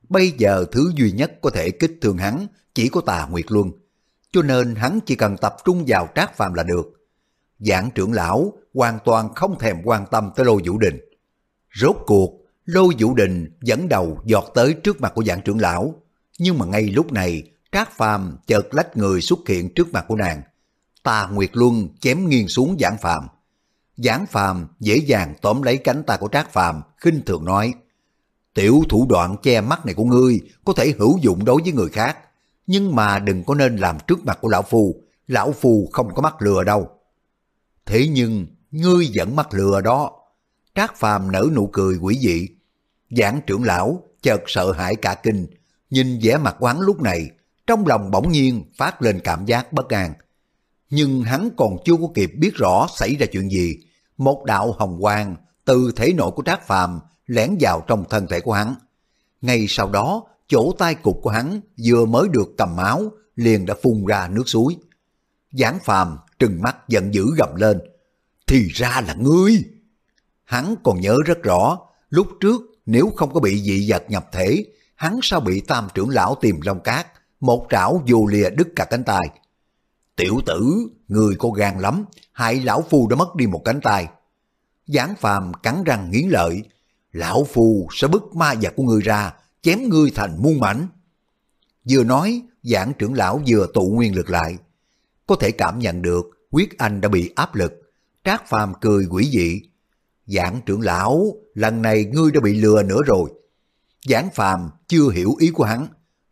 Bây giờ thứ duy nhất có thể kích thương hắn chỉ có tà Nguyệt Luân, cho nên hắn chỉ cần tập trung vào trác phàm là được. Giảng trưởng lão hoàn toàn không thèm quan tâm tới Lô Vũ Đình. Rốt cuộc, Lô Vũ Đình dẫn đầu giọt tới trước mặt của giảng trưởng lão. Nhưng mà ngay lúc này, Trác Phàm chợt lách người xuất hiện trước mặt của nàng. Tà Nguyệt Luân chém nghiêng xuống Giảng Phàm. Giảng Phàm dễ dàng tóm lấy cánh tay của Trác Phàm, khinh thường nói: "Tiểu thủ đoạn che mắt này của ngươi có thể hữu dụng đối với người khác, nhưng mà đừng có nên làm trước mặt của lão phù lão phù không có mắt lừa đâu." Thế nhưng, ngươi vẫn mắt lừa đó. Trác Phàm nở nụ cười quỷ dị. Giảng trưởng lão chợt sợ hãi cả kinh, nhìn vẻ mặt quán lúc này, trong lòng bỗng nhiên phát lên cảm giác bất an. Nhưng hắn còn chưa có kịp biết rõ xảy ra chuyện gì. Một đạo hồng quang từ thể nội của Trác Phàm lẻn vào trong thân thể của hắn. Ngay sau đó, chỗ tai cục của hắn vừa mới được cầm máu, liền đã phun ra nước suối. Giảng phàm trừng mắt giận dữ gầm lên. Thì ra là ngươi! Hắn còn nhớ rất rõ, lúc trước nếu không có bị dị vật nhập thể, hắn sao bị tam trưởng lão tìm long cát, một trảo dù lìa đứt cả cánh tay. Tiểu tử, người có gan lắm, hại lão phu đã mất đi một cánh tay. Giảng phàm cắn răng nghiến lợi, lão phu sẽ bức ma vật của ngươi ra, chém ngươi thành muôn mảnh. Vừa nói, giảng trưởng lão vừa tụ nguyên lực lại. Có thể cảm nhận được quyết anh đã bị áp lực. Trác phàm cười quỷ dị. Giảng trưởng lão, lần này ngươi đã bị lừa nữa rồi. Giảng phàm chưa hiểu ý của hắn,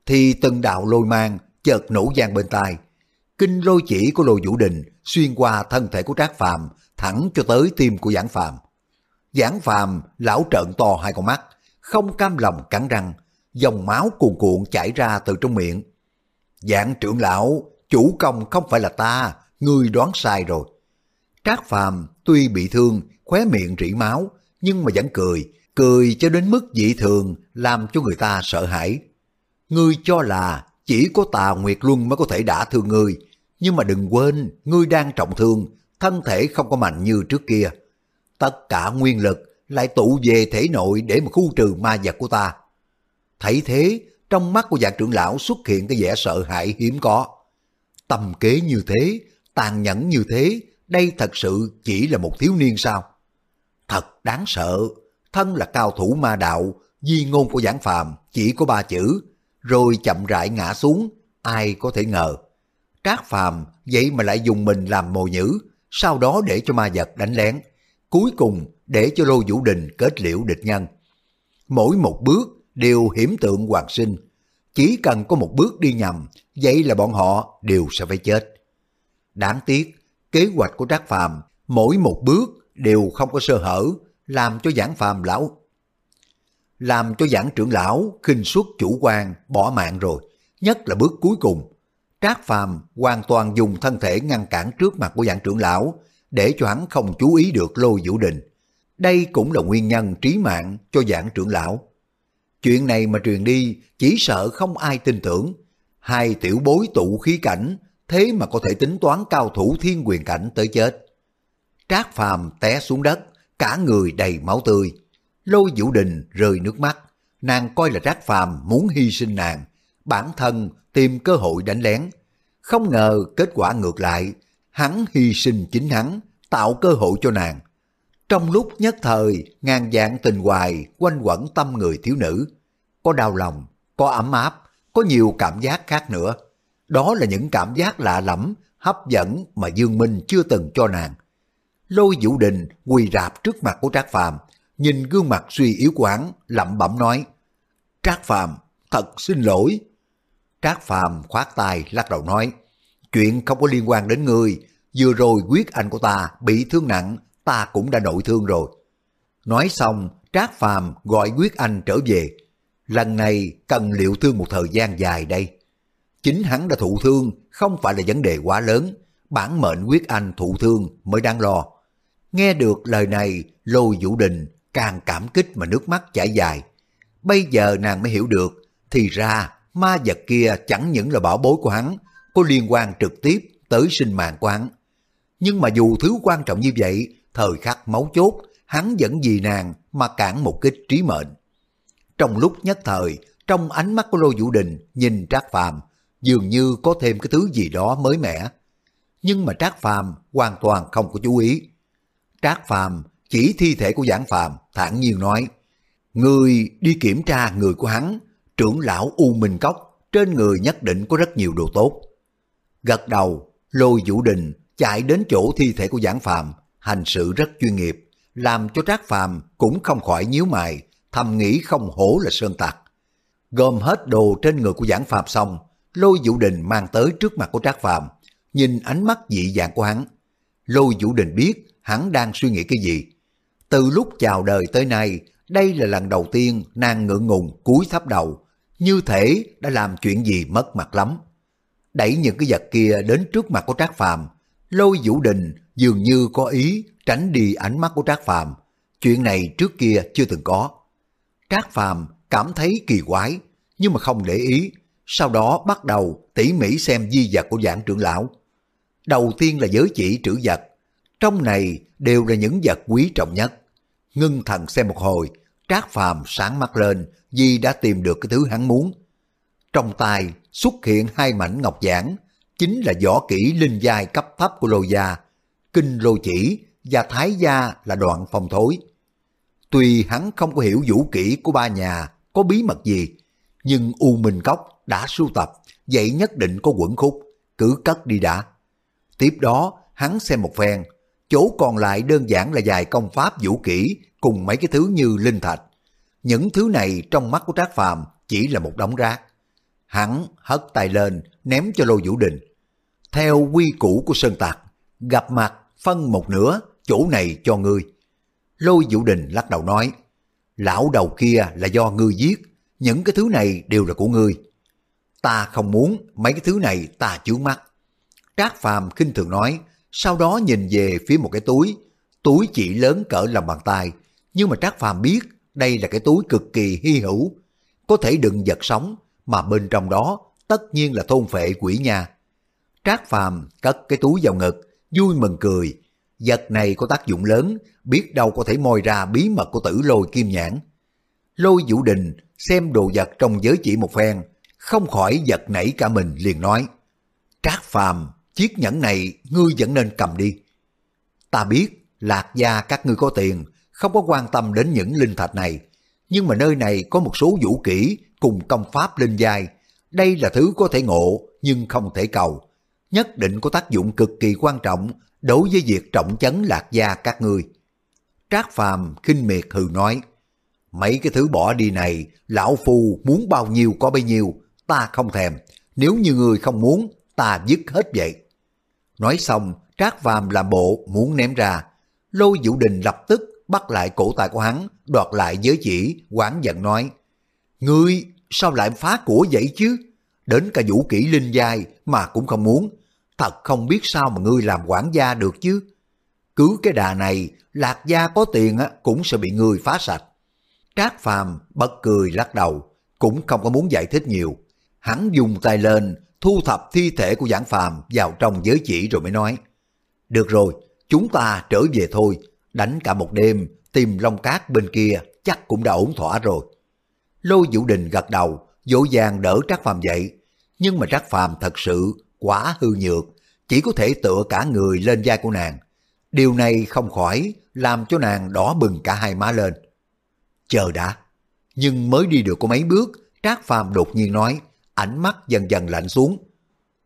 thì từng đạo lôi mang chợt nổ gian bên tai. Kinh lôi chỉ của lôi vũ đình xuyên qua thân thể của Trác phàm thẳng cho tới tim của Giảng phàm. Giảng phàm lão trợn to hai con mắt, không cam lòng cắn răng, dòng máu cuồn cuộn chảy ra từ trong miệng. Giảng trưởng lão, chủ công không phải là ta, ngươi đoán sai rồi. Trác phàm tuy bị thương, khóe miệng rỉ máu, nhưng mà vẫn cười, cười cho đến mức dị thường làm cho người ta sợ hãi. Ngươi cho là chỉ có tà Nguyệt Luân mới có thể đả thương ngươi, nhưng mà đừng quên, ngươi đang trọng thương, thân thể không có mạnh như trước kia. Tất cả nguyên lực lại tụ về thể nội để mà khu trừ ma vật của ta. Thấy thế, trong mắt của dạng trưởng lão xuất hiện cái vẻ sợ hãi hiếm có. Tầm kế như thế, tàn nhẫn như thế, đây thật sự chỉ là một thiếu niên sao? Thật đáng sợ, thân là cao thủ ma đạo, di ngôn của giảng phàm chỉ có ba chữ, rồi chậm rãi ngã xuống, ai có thể ngờ. Trác phàm vậy mà lại dùng mình làm mồi nhữ, sau đó để cho ma vật đánh lén, cuối cùng để cho Lô Vũ Đình kết liễu địch nhân. Mỗi một bước đều hiểm tượng hoàn sinh, chỉ cần có một bước đi nhầm, vậy là bọn họ đều sẽ phải chết. Đáng tiếc, kế hoạch của Trác Phàm mỗi một bước đều không có sơ hở, làm cho giảng phàm lão làm cho giảng trưởng lão khinh suất chủ quan bỏ mạng rồi, nhất là bước cuối cùng. Trác Phàm hoàn toàn dùng thân thể ngăn cản trước mặt của dạng trưởng lão để cho hắn không chú ý được Lô vũ đình. Đây cũng là nguyên nhân trí mạng cho dạng trưởng lão. Chuyện này mà truyền đi chỉ sợ không ai tin tưởng. Hai tiểu bối tụ khí cảnh thế mà có thể tính toán cao thủ thiên quyền cảnh tới chết. Trác Phàm té xuống đất, cả người đầy máu tươi. Lô Vũ Đình rơi nước mắt, nàng coi là Trác Phàm muốn hy sinh nàng, bản thân tìm cơ hội đánh lén. Không ngờ kết quả ngược lại, hắn hy sinh chính hắn, tạo cơ hội cho nàng. Trong lúc nhất thời, ngàn dạng tình hoài quanh quẩn tâm người thiếu nữ. Có đau lòng, có ấm áp, có nhiều cảm giác khác nữa. Đó là những cảm giác lạ lẫm, hấp dẫn mà Dương Minh chưa từng cho nàng. Lôi Vũ Đình quỳ rạp trước mặt của Trác Phàm, nhìn gương mặt suy yếu của hắn, lẩm bẩm nói: "Trác Phàm, thật xin lỗi." Trác Phàm khoát tay lắc đầu nói: "Chuyện không có liên quan đến ngươi, vừa rồi quyết anh của ta bị thương nặng, ta cũng đã nội thương rồi." Nói xong, Trác Phàm gọi quyết anh trở về. Lần này cần liệu thương một thời gian dài đây. Chính hắn đã thụ thương, không phải là vấn đề quá lớn, bản mệnh quyết anh thụ thương mới đang lo. Nghe được lời này, Lôi Vũ Đình càng cảm kích mà nước mắt chảy dài. Bây giờ nàng mới hiểu được, thì ra ma vật kia chẳng những là bảo bối của hắn, có liên quan trực tiếp tới sinh mạng của hắn. Nhưng mà dù thứ quan trọng như vậy, thời khắc máu chốt, hắn vẫn vì nàng mà cản một kích trí mệnh. Trong lúc nhất thời, trong ánh mắt của Lô Vũ Đình nhìn Trác Phàm dường như có thêm cái thứ gì đó mới mẻ. Nhưng mà Trác Phàm hoàn toàn không có chú ý. Trác Phàm chỉ thi thể của Giảng Phàm thản nhiên nói, Người đi kiểm tra người của hắn, trưởng lão U Minh Cốc, trên người nhất định có rất nhiều đồ tốt. Gật đầu, lôi vũ đình chạy đến chỗ thi thể của Giảng Phàm hành sự rất chuyên nghiệp, làm cho Trác Phàm cũng không khỏi nhíu mày, thầm nghĩ không hổ là sơn tặc. Gom hết đồ trên người của Giảng Phàm xong, Lôi Vũ Đình mang tới trước mặt của Trác Phàm, nhìn ánh mắt dị dạng của hắn. Lôi Vũ Đình biết hắn đang suy nghĩ cái gì. Từ lúc chào đời tới nay, đây là lần đầu tiên nàng ngượng ngùng cúi thấp đầu, như thể đã làm chuyện gì mất mặt lắm. Đẩy những cái vật kia đến trước mặt của Trác Phàm, Lôi Vũ Đình dường như có ý tránh đi ánh mắt của Trác Phàm. Chuyện này trước kia chưa từng có. Trác Phàm cảm thấy kỳ quái, nhưng mà không để ý, sau đó bắt đầu tỉ mỉ xem di vật của giảng trưởng lão. Đầu tiên là giới chỉ trữ vật, trong này đều là những vật quý trọng nhất. Ngưng thần xem một hồi, Trác Phàm sáng mắt lên vì đã tìm được cái thứ hắn muốn. Trong tay xuất hiện hai mảnh ngọc giản, chính là võ kỹ linh giai cấp thấp của lô gia, kinh lô chỉ và thái gia là đoạn phong thối. Tuy hắn không có hiểu vũ kỹ của ba nhà có bí mật gì, nhưng U Minh Cốc đã sưu tập, vậy nhất định có quẩn khúc, cứ cất đi đã. Tiếp đó, hắn xem một phen, chỗ còn lại đơn giản là vài công pháp vũ kỹ cùng mấy cái thứ như linh thạch. Những thứ này trong mắt của Trác Phàm chỉ là một đống rác. Hắn hất tay lên, ném cho Lô Vũ Đình. Theo quy củ của Sơn Tạc, gặp mặt phân một nửa, chỗ này cho ngươi. Lô Vũ Đình lắc đầu nói, lão đầu kia là do ngươi giết, những cái thứ này đều là của ngươi. Ta không muốn mấy cái thứ này ta chướng mắt. Trác Phàm khinh thường nói, sau đó nhìn về phía một cái túi, túi chỉ lớn cỡ lòng bàn tay, nhưng mà Trác Phàm biết đây là cái túi cực kỳ hy hữu, có thể đựng vật sống, mà bên trong đó tất nhiên là thôn phệ quỷ nha. Trác Phàm cất cái túi vào ngực, vui mừng cười. Vật này có tác dụng lớn, biết đâu có thể moi ra bí mật của tử lôi kim nhãn. Lôi Vũ Đình xem đồ vật trong giới chỉ một phen, không khỏi giật nảy cả mình liền nói. Trác Phàm chiếc nhẫn này ngươi vẫn nên cầm đi. Ta biết, lạc gia các ngươi có tiền, không có quan tâm đến những linh thạch này, nhưng mà nơi này có một số vũ kỹ cùng công pháp linh giai. Đây là thứ có thể ngộ nhưng không thể cầu. Nhất định có tác dụng cực kỳ quan trọng đối với việc trọng chấn lạc gia các ngươi. Trác Phàm khinh miệt hừ nói, mấy cái thứ bỏ đi này, lão phu muốn bao nhiêu có bấy nhiêu, ta không thèm, nếu như người không muốn, ta dứt hết vậy. Nói xong, Trác Phàm làm bộ muốn ném ra, Lôi Vũ Đình lập tức bắt lại cổ tay của hắn, đoạt lại giới chỉ, quán giận nói, Ngươi sao lại phá của vậy chứ? Đến cả vũ kỹ linh giai mà cũng không muốn, thật không biết sao mà ngươi làm quản gia được chứ. Cứ cái đà này, lạc gia có tiền á, cũng sẽ bị ngươi phá sạch. Trác Phàm bật cười lắc đầu, cũng không có muốn giải thích nhiều. Hắn dùng tay lên, thu thập thi thể của giảng phàm vào trong giới chỉ rồi mới nói. Được rồi, chúng ta trở về thôi, đánh cả một đêm, tìm Long Cát bên kia chắc cũng đã ổn thỏa rồi. Lôi Vũ Đình gật đầu, dỗ dàng đỡ Trác Phàm dậy, nhưng mà Trác Phàm thật sự quá hư nhược, chỉ có thể tựa cả người lên vai của nàng. Điều này không khỏi làm cho nàng đỏ bừng cả hai má lên. Chờ đã, nhưng mới đi được có mấy bước, Trác Phàm đột nhiên nói, ánh mắt dần dần lạnh xuống.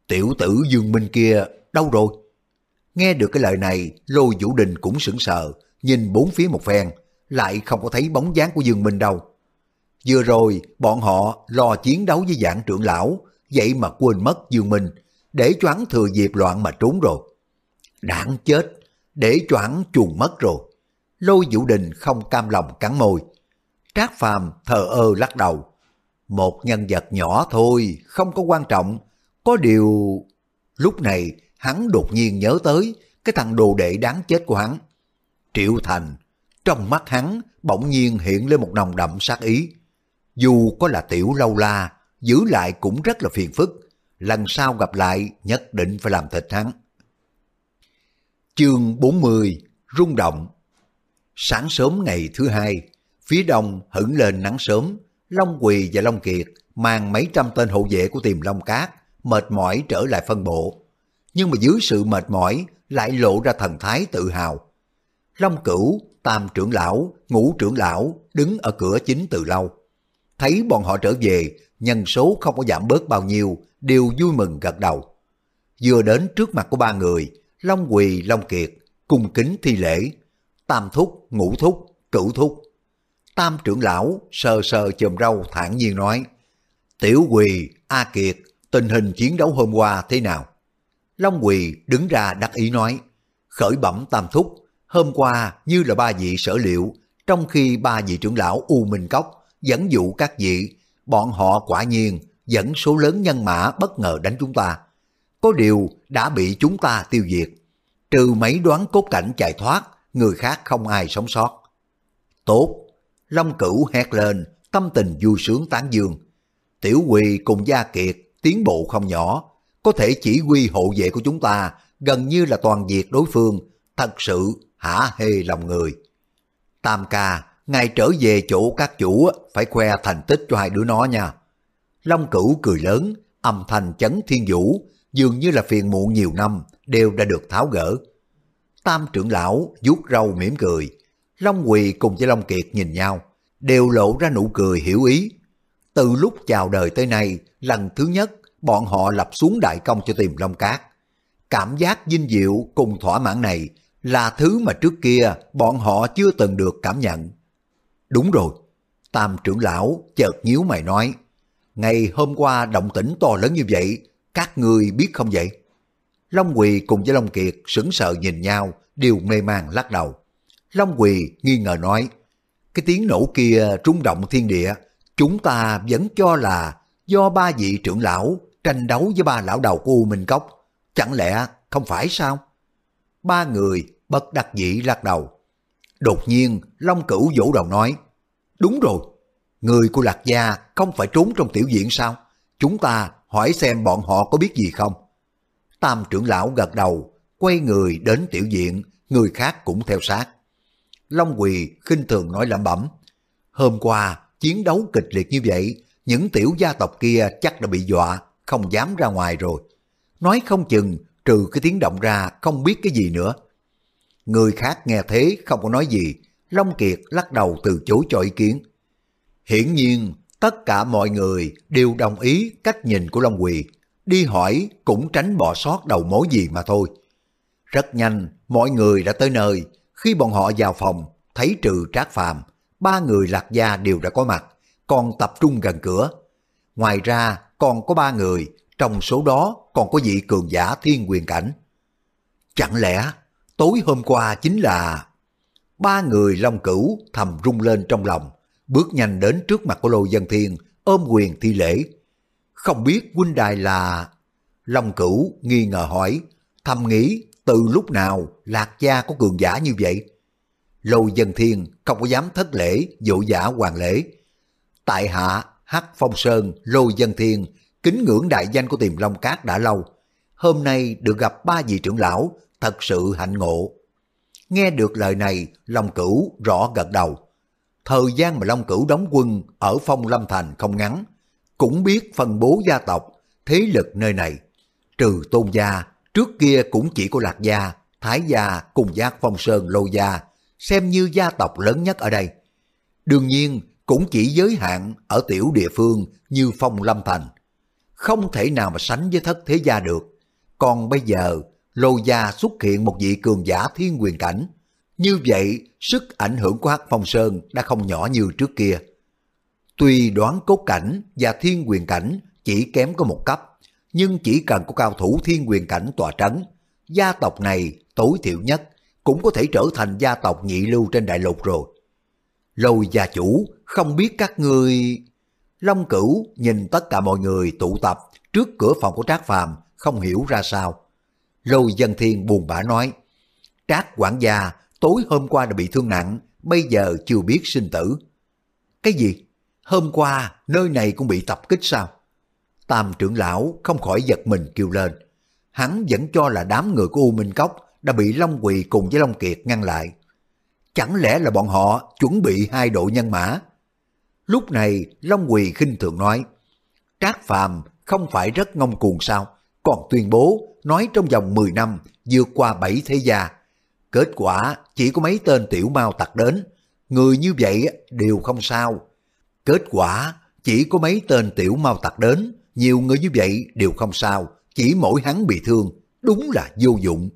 Tiểu tử Dương Minh kia đâu rồi? Nghe được cái lời này, Lôi Vũ Đình cũng sững sờ, nhìn bốn phía một phen, lại không có thấy bóng dáng của Dương Minh đâu. Vừa rồi, bọn họ lo chiến đấu với dạng trưởng lão, vậy mà quên mất Dương Minh, để cho hắn thừa dịp loạn mà trốn rồi. Đáng chết, để cho hắn chuồn mất rồi. Lôi Vũ Đình không cam lòng cắn môi. Trác Phàm thờ ơ lắc đầu. Một nhân vật nhỏ thôi, không có quan trọng. Có điều... Lúc này, hắn đột nhiên nhớ tới cái thằng đồ đệ đáng chết của hắn. Triệu Thành, trong mắt hắn bỗng nhiên hiện lên một nồng đậm sát ý. Dù có là tiểu lâu la, giữ lại cũng rất là phiền phức. Lần sau gặp lại nhất định phải làm thịt hắn. Chương 40 Rung động Sáng sớm ngày thứ hai, phía đông hửng lên nắng sớm, Long Quỳ và Long Kiệt mang mấy trăm tên hộ vệ của tiềm Long Cát, mệt mỏi trở lại phân bộ. Nhưng mà dưới sự mệt mỏi lại lộ ra thần thái tự hào. Long Cửu, Tam trưởng lão, Ngũ trưởng lão đứng ở cửa chính từ lâu. Thấy bọn họ trở về, nhân số không có giảm bớt bao nhiêu, đều vui mừng gật đầu. Vừa đến trước mặt của ba người, Long Quỳ, Long Kiệt, cung kính thi lễ. Tam thúc, ngũ thúc, cửu thúc. Tam trưởng lão sờ sờ chồm râu thản nhiên nói, Tiểu Quỳ, A Kiệt, tình hình chiến đấu hôm qua thế nào? Long Quỳ đứng ra đắc ý nói, khởi bẩm Tam thúc, hôm qua như là ba vị sở liệu, trong khi ba vị trưởng lão U Minh Cốc dẫn dụ các vị, bọn họ quả nhiên dẫn số lớn nhân mã bất ngờ đánh chúng ta. Có điều đã bị chúng ta tiêu diệt. Trừ mấy đoán cốt cảnh chạy thoát, người khác không ai sống sót. Tốt, Long Cửu hét lên, tâm tình vui sướng tán dương. Tiểu Quỳ cùng Gia Kiệt tiến bộ không nhỏ, có thể chỉ huy hộ vệ của chúng ta gần như là toàn diệt đối phương, thật sự hả hê lòng người. Tam ca, ngài trở về chỗ các chủ phải khoe thành tích cho hai đứa nó nha. Long cửu cười lớn, âm thanh chấn thiên vũ, dường như là phiền muộn nhiều năm, đều đã được tháo gỡ. Tam trưởng lão vuốt râu mỉm cười, Long Quỳ cùng với Long Kiệt nhìn nhau, đều lộ ra nụ cười hiểu ý. Từ lúc chào đời tới nay, lần thứ nhất bọn họ lập xuống đại công cho tìm Long Cát. Cảm giác dinh diệu cùng thỏa mãn này là thứ mà trước kia bọn họ chưa từng được cảm nhận. Đúng rồi, Tam trưởng lão chợt nhíu mày nói, ngày hôm qua động tĩnh to lớn như vậy, các người biết không vậy? Long Quỳ cùng với Long Kiệt sững sờ nhìn nhau, đều mê man lắc đầu. Long Quỳ nghi ngờ nói, cái tiếng nổ kia trung động thiên địa, chúng ta vẫn cho là do ba vị trưởng lão tranh đấu với ba lão đầu của U Minh Cốc, chẳng lẽ không phải sao? Ba người bất đắc dĩ lắc đầu. Đột nhiên, Long Cửu vỗ đầu nói, đúng rồi, người của Lạc Gia không phải trốn trong tiểu viện sao? Chúng ta hỏi xem bọn họ có biết gì không? Tam trưởng lão gật đầu, quay người đến tiểu viện, người khác cũng theo sát. Long Quỳ khinh thường nói lẩm bẩm. Hôm qua, chiến đấu kịch liệt như vậy, những tiểu gia tộc kia chắc đã bị dọa, không dám ra ngoài rồi. Nói không chừng, trừ cái tiếng động ra, không biết cái gì nữa. Người khác nghe thế không có nói gì, Long Kiệt lắc đầu từ chối cho ý kiến. Hiển nhiên, tất cả mọi người đều đồng ý cách nhìn của Long Quỳ, đi hỏi cũng tránh bỏ sót đầu mối gì mà thôi. Rất nhanh, mọi người đã tới nơi, khi bọn họ vào phòng, thấy trừ trác phàm, ba người lạc gia đều đã có mặt, còn tập trung gần cửa. Ngoài ra, còn có ba người, trong số đó còn có vị cường giả thiên quyền cảnh. Chẳng lẽ tối hôm qua chính là... Ba người long cửu thầm rung lên trong lòng, bước nhanh đến trước mặt của Lô Dân Thiên, ôm quyền thi lễ. Không biết huynh đài là... Long cửu nghi ngờ hỏi, thầm nghĩ từ lúc nào lạc gia có cường giả như vậy? Lô Dân Thiên không có dám thất lễ, dỗ giả hoàng lễ. Tại hạ Hắc Phong Sơn, Lô Dân Thiên, kính ngưỡng đại danh của Tiềm Long Cát đã lâu. Hôm nay được gặp ba vị trưởng lão, thật sự hạnh ngộ. Nghe được lời này, Long Cửu rõ gật đầu. Thời gian mà Long Cửu đóng quân ở Phong Lâm Thành không ngắn, cũng biết phân bố gia tộc, thế lực nơi này. Trừ tôn gia, trước kia cũng chỉ có Lạc Gia, Thái Gia cùng Giác Phong Sơn Lô Gia, xem như gia tộc lớn nhất ở đây. Đương nhiên, cũng chỉ giới hạn ở tiểu địa phương như Phong Lâm Thành. Không thể nào mà sánh với thất thế gia được. Còn bây giờ, Lô Gia xuất hiện một vị cường giả thiên quyền cảnh. Như vậy, sức ảnh hưởng của Hắc Phong Sơn đã không nhỏ như trước kia. Tuy đoán cốt cảnh và thiên quyền cảnh chỉ kém có một cấp, nhưng chỉ cần có cao thủ thiên quyền cảnh tòa trấn, gia tộc này tối thiểu nhất cũng có thể trở thành gia tộc nhị lưu trên đại lục rồi. Lôi gia chủ, không biết các ngươi... Long cửu nhìn tất cả mọi người tụ tập trước cửa phòng của Trác Phàm không hiểu ra sao. Lôi dân thiên buồn bã nói, Trác quản gia tối hôm qua đã bị thương nặng, bây giờ chưa biết sinh tử. Cái gì? Hôm qua nơi này cũng bị tập kích sao? Tam trưởng lão không khỏi giật mình kêu lên. Hắn vẫn cho là đám người của U Minh Cốc đã bị Long Quỳ cùng với Long Kiệt ngăn lại. Chẳng lẽ là bọn họ chuẩn bị hai đội nhân mã? Lúc này Long Quỳ khinh thường nói, Trác Phàm không phải rất ngông cuồng sao, còn tuyên bố nói trong vòng 10 năm vượt qua bảy thế gia. Kết quả chỉ có mấy tên tiểu mau tặc đến, người như vậy đều không sao. Kết quả chỉ có mấy tên tiểu mau tặc đến, nhiều người như vậy đều không sao, chỉ mỗi hắn bị thương, đúng là vô dụng.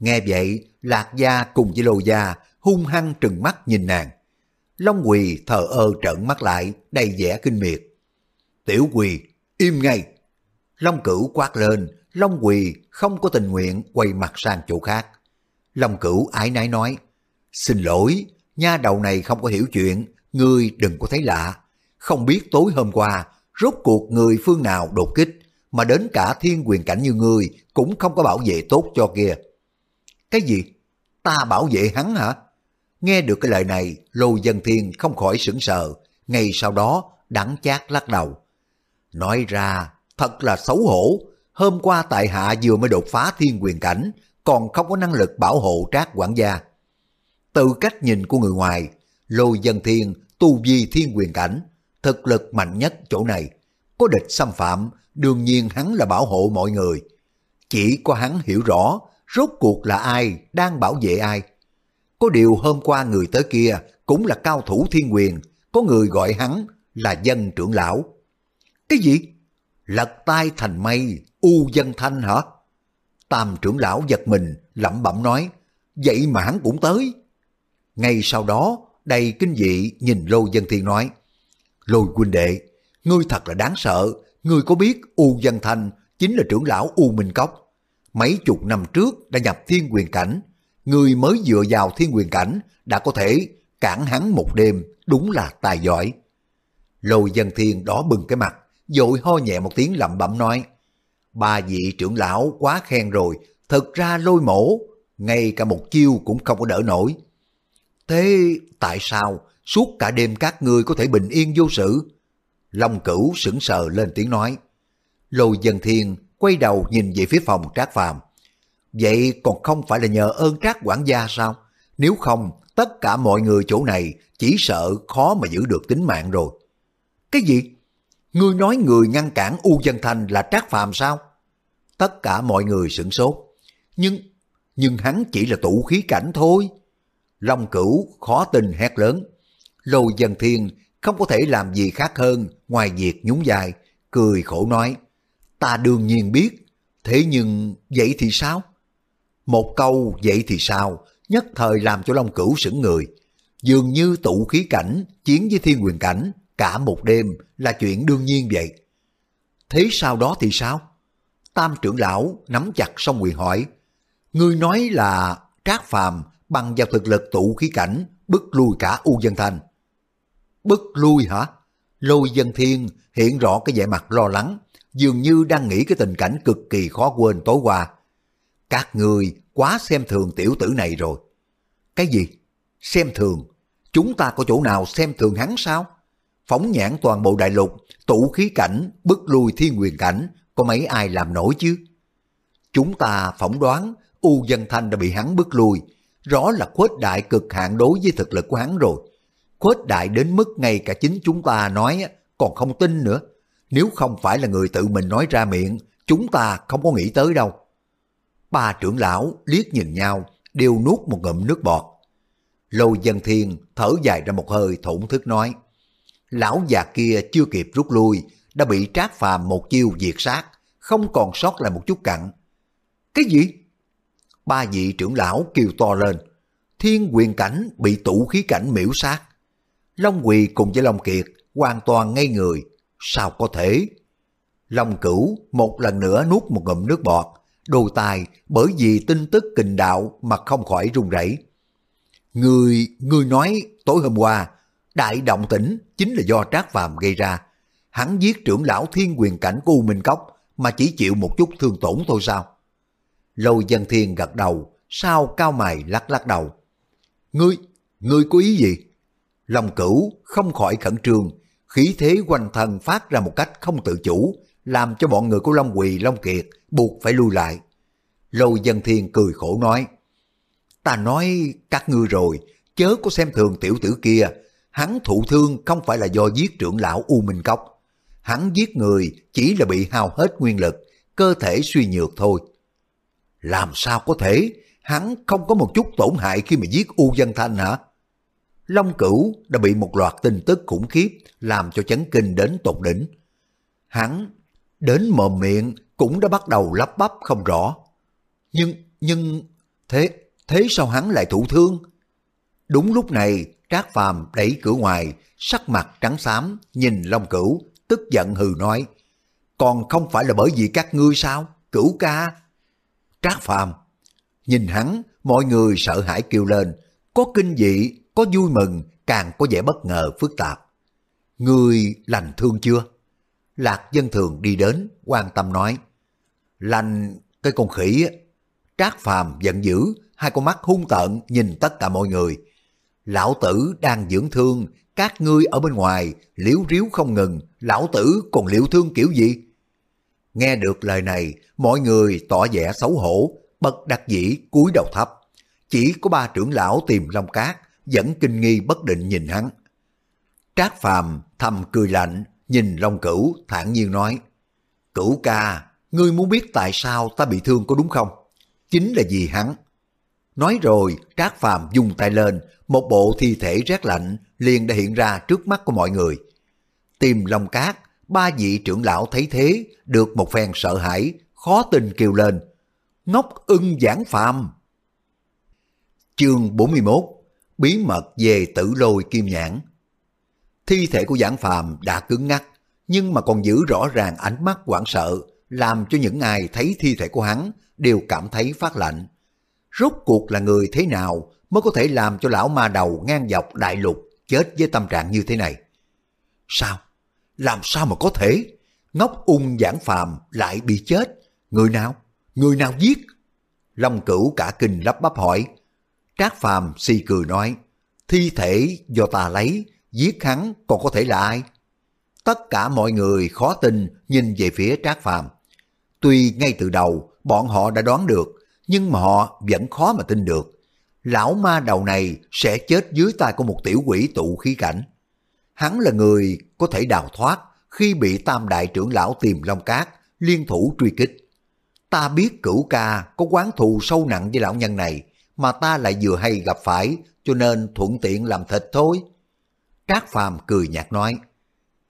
Nghe vậy, Lạc Gia cùng với Lô Gia hung hăng trừng mắt nhìn nàng. Long Quỳ thờ ơ trợn mắt lại, đầy vẻ kinh miệt. Tiểu Quỳ, im ngay! Long Cửu quát lên, Long Quỳ không có tình nguyện quay mặt sang chỗ khác. Long Cửu ái nái nói, Xin lỗi, nha đầu này không có hiểu chuyện, ngươi đừng có thấy lạ. Không biết tối hôm qua, rốt cuộc người phương nào đột kích, mà đến cả thiên quyền cảnh như ngươi cũng không có bảo vệ tốt cho kia. Cái gì? Ta bảo vệ hắn hả? Nghe được cái lời này, Lô Dân Thiên không khỏi sững sờ, ngay sau đó đắng chát lắc đầu. Nói ra, thật là xấu hổ. Hôm qua tại hạ vừa mới đột phá thiên quyền cảnh, còn không có năng lực bảo hộ trác quản gia. Từ cách nhìn của người ngoài, lôi dân thiên, tu vi thiên quyền cảnh, thực lực mạnh nhất chỗ này. Có địch xâm phạm, đương nhiên hắn là bảo hộ mọi người. Chỉ có hắn hiểu rõ, rốt cuộc là ai đang bảo vệ ai. Có điều hôm qua người tới kia cũng là cao thủ thiên quyền, có người gọi hắn là dân trưởng lão. Cái gì? Lật tay thành mây, u dân thanh hả? Tam trưởng lão giật mình, lẩm bẩm nói, vậy mà hắn cũng tới. Ngay sau đó, đầy kinh dị nhìn Lô Dân Thiên nói, Lôi huynh đệ, ngươi thật là đáng sợ, ngươi có biết U Dân Thanh chính là trưởng lão U Minh Cốc. Mấy chục năm trước đã nhập thiên quyền cảnh, người mới dựa vào thiên quyền cảnh đã có thể cản hắn một đêm, đúng là tài giỏi. Lôi Dân Thiên đỏ bừng cái mặt, dội ho nhẹ một tiếng lẩm bẩm nói, ba vị trưởng lão quá khen rồi, thực ra lôi mổ, ngay cả một chiêu cũng không có đỡ nổi. Thế tại sao suốt cả đêm các ngươi có thể bình yên vô sự? Long cửu sững sờ lên tiếng nói. Lôi dân thiên quay đầu nhìn về phía phòng trác phàm. Vậy còn không phải là nhờ ơn trác quản gia sao? Nếu không, tất cả mọi người chỗ này chỉ sợ khó mà giữ được tính mạng rồi. Cái gì? Ngươi nói người ngăn cản U Dân thành là trác phàm sao? Tất cả mọi người sửng sốt. Nhưng, nhưng hắn chỉ là tụ khí cảnh thôi. Long cửu khó tin hét lớn. Lôi dân thiên không có thể làm gì khác hơn ngoài việc nhún dài cười khổ nói. Ta đương nhiên biết, thế nhưng vậy thì sao? Một câu vậy thì sao, nhất thời làm cho Long Cửu sững người. Dường như tụ khí cảnh, chiến với thiên quyền cảnh, cả một đêm là chuyện đương nhiên vậy. Thế sau đó thì sao? Tam trưởng lão nắm chặt song quyền hỏi. Ngươi nói là Trác Phàm bằng vào thực lực tụ khí cảnh, bức lui cả U Dân thành. Bức lui hả? Lôi Dân Thiên hiện rõ cái vẻ mặt lo lắng, dường như đang nghĩ cái tình cảnh cực kỳ khó quên tối qua. Các người quá xem thường tiểu tử này rồi. Cái gì? Xem thường? Chúng ta có chỗ nào xem thường hắn sao? Phóng nhãn toàn bộ đại lục, tụ khí cảnh, bức lui thiên quyền cảnh, có mấy ai làm nổi chứ? Chúng ta phỏng đoán U Dân Thanh đã bị hắn bức lui, rõ là khuếch đại cực hạn đối với thực lực của hắn rồi. Khuếch đại đến mức ngay cả chính chúng ta nói còn không tin nữa. Nếu không phải là người tự mình nói ra miệng, chúng ta không có nghĩ tới đâu. Ba trưởng lão liếc nhìn nhau, đều nuốt một ngụm nước bọt. Lôi dân thiên thở dài ra một hơi thổn thức nói. Lão già kia chưa kịp rút lui, đã bị trác phàm một chiêu diệt sát, không còn sót lại một chút cặn. Cái gì? ba vị trưởng lão kêu to lên. Thiên quyền cảnh bị tụ khí cảnh miễu sát. Long Quỳ cùng với Long Kiệt hoàn toàn ngây người. Sao có thể? Long Cửu một lần nữa nuốt một ngụm nước bọt, đồ tài bởi vì tin tức kình đạo mà không khỏi run rẩy. Người, người nói tối hôm qua, đại động tĩnh chính là do Trác Phàm gây ra. Hắn giết trưởng lão thiên quyền cảnh của U Minh Cốc mà chỉ chịu một chút thương tổn thôi sao? Lôi dân thiên gật đầu, sao cao mày lắc lắc đầu. Ngươi, ngươi có ý gì? Long cửu không khỏi khẩn trương, khí thế quanh thân phát ra một cách không tự chủ, làm cho bọn người của Long Quỳ, Long Kiệt buộc phải lui lại. Lôi dân thiên cười khổ nói, ta nói các ngươi rồi, chớ có xem thường tiểu tử kia, hắn thụ thương không phải là do giết trưởng lão U Minh Cốc. Hắn giết người chỉ là bị hao hết nguyên lực, cơ thể suy nhược thôi. Làm sao có thể, hắn không có một chút tổn hại khi mà giết U Dân Thanh hả? Long Cửu đã bị một loạt tin tức khủng khiếp làm cho chấn kinh đến tột đỉnh. Hắn đến mồm miệng cũng đã bắt đầu lắp bắp không rõ. Nhưng, nhưng, thế, thế sao hắn lại thụ thương? Đúng lúc này, Trác Phàm đẩy cửa ngoài, sắc mặt trắng xám, nhìn Long Cửu, tức giận hừ nói. Còn không phải là bởi vì các ngươi sao, Cửu ca? Trác Phàm Nhìn hắn, mọi người sợ hãi kêu lên, có kinh dị, có vui mừng, càng có vẻ bất ngờ phức tạp. Người lành thương chưa? Lạc dân thường đi đến, quan tâm nói. Lành cái con khỉ á Trác Phàm giận dữ, hai con mắt hung tợn nhìn tất cả mọi người. Lão tử đang dưỡng thương, các ngươi ở bên ngoài, liếu riếu không ngừng, lão tử còn liệu thương kiểu gì? Nghe được lời này, mọi người tỏ vẻ xấu hổ, bật đặc dĩ cúi đầu thấp. Chỉ có ba trưởng lão tìm Long Cát, vẫn kinh nghi bất định nhìn hắn. Trác Phàm thầm cười lạnh, nhìn Long Cửu thản nhiên nói, Cửu ca, ngươi muốn biết tại sao ta bị thương có đúng không? Chính là vì hắn. Nói rồi, Trác Phàm dùng tay lên, một bộ thi thể rét lạnh liền đã hiện ra trước mắt của mọi người. Tìm Long Cát, ba vị trưởng lão thấy thế, được một phen sợ hãi, khó tin kêu lên. Ngốc ưng giảng phàm. Chương 41 Bí mật về tử lôi kim nhãn Thi thể của giảng phàm đã cứng ngắc, nhưng mà còn giữ rõ ràng ánh mắt hoảng sợ, làm cho những ai thấy thi thể của hắn đều cảm thấy phát lạnh. Rốt cuộc là người thế nào mới có thể làm cho lão ma đầu ngang dọc đại lục chết với tâm trạng như thế này? Sao? Làm sao mà có thể? Ngốc ung giảng phàm lại bị chết. Người nào? Người nào giết? Long cửu cả kinh lắp bắp hỏi. Trác phàm si cười nói. Thi thể do ta lấy, giết hắn còn có thể là ai? Tất cả mọi người khó tin nhìn về phía Trác phàm. Tuy ngay từ đầu bọn họ đã đoán được, nhưng mà họ vẫn khó mà tin được. Lão ma đầu này sẽ chết dưới tay của một tiểu quỷ tụ khí cảnh. Hắn là người có thể đào thoát khi bị tam đại trưởng lão tìm Long Cát, liên thủ truy kích. Ta biết cửu ca có quán thù sâu nặng với lão nhân này, mà ta lại vừa hay gặp phải, cho nên thuận tiện làm thịt thôi. Trác Phàm cười nhạt nói,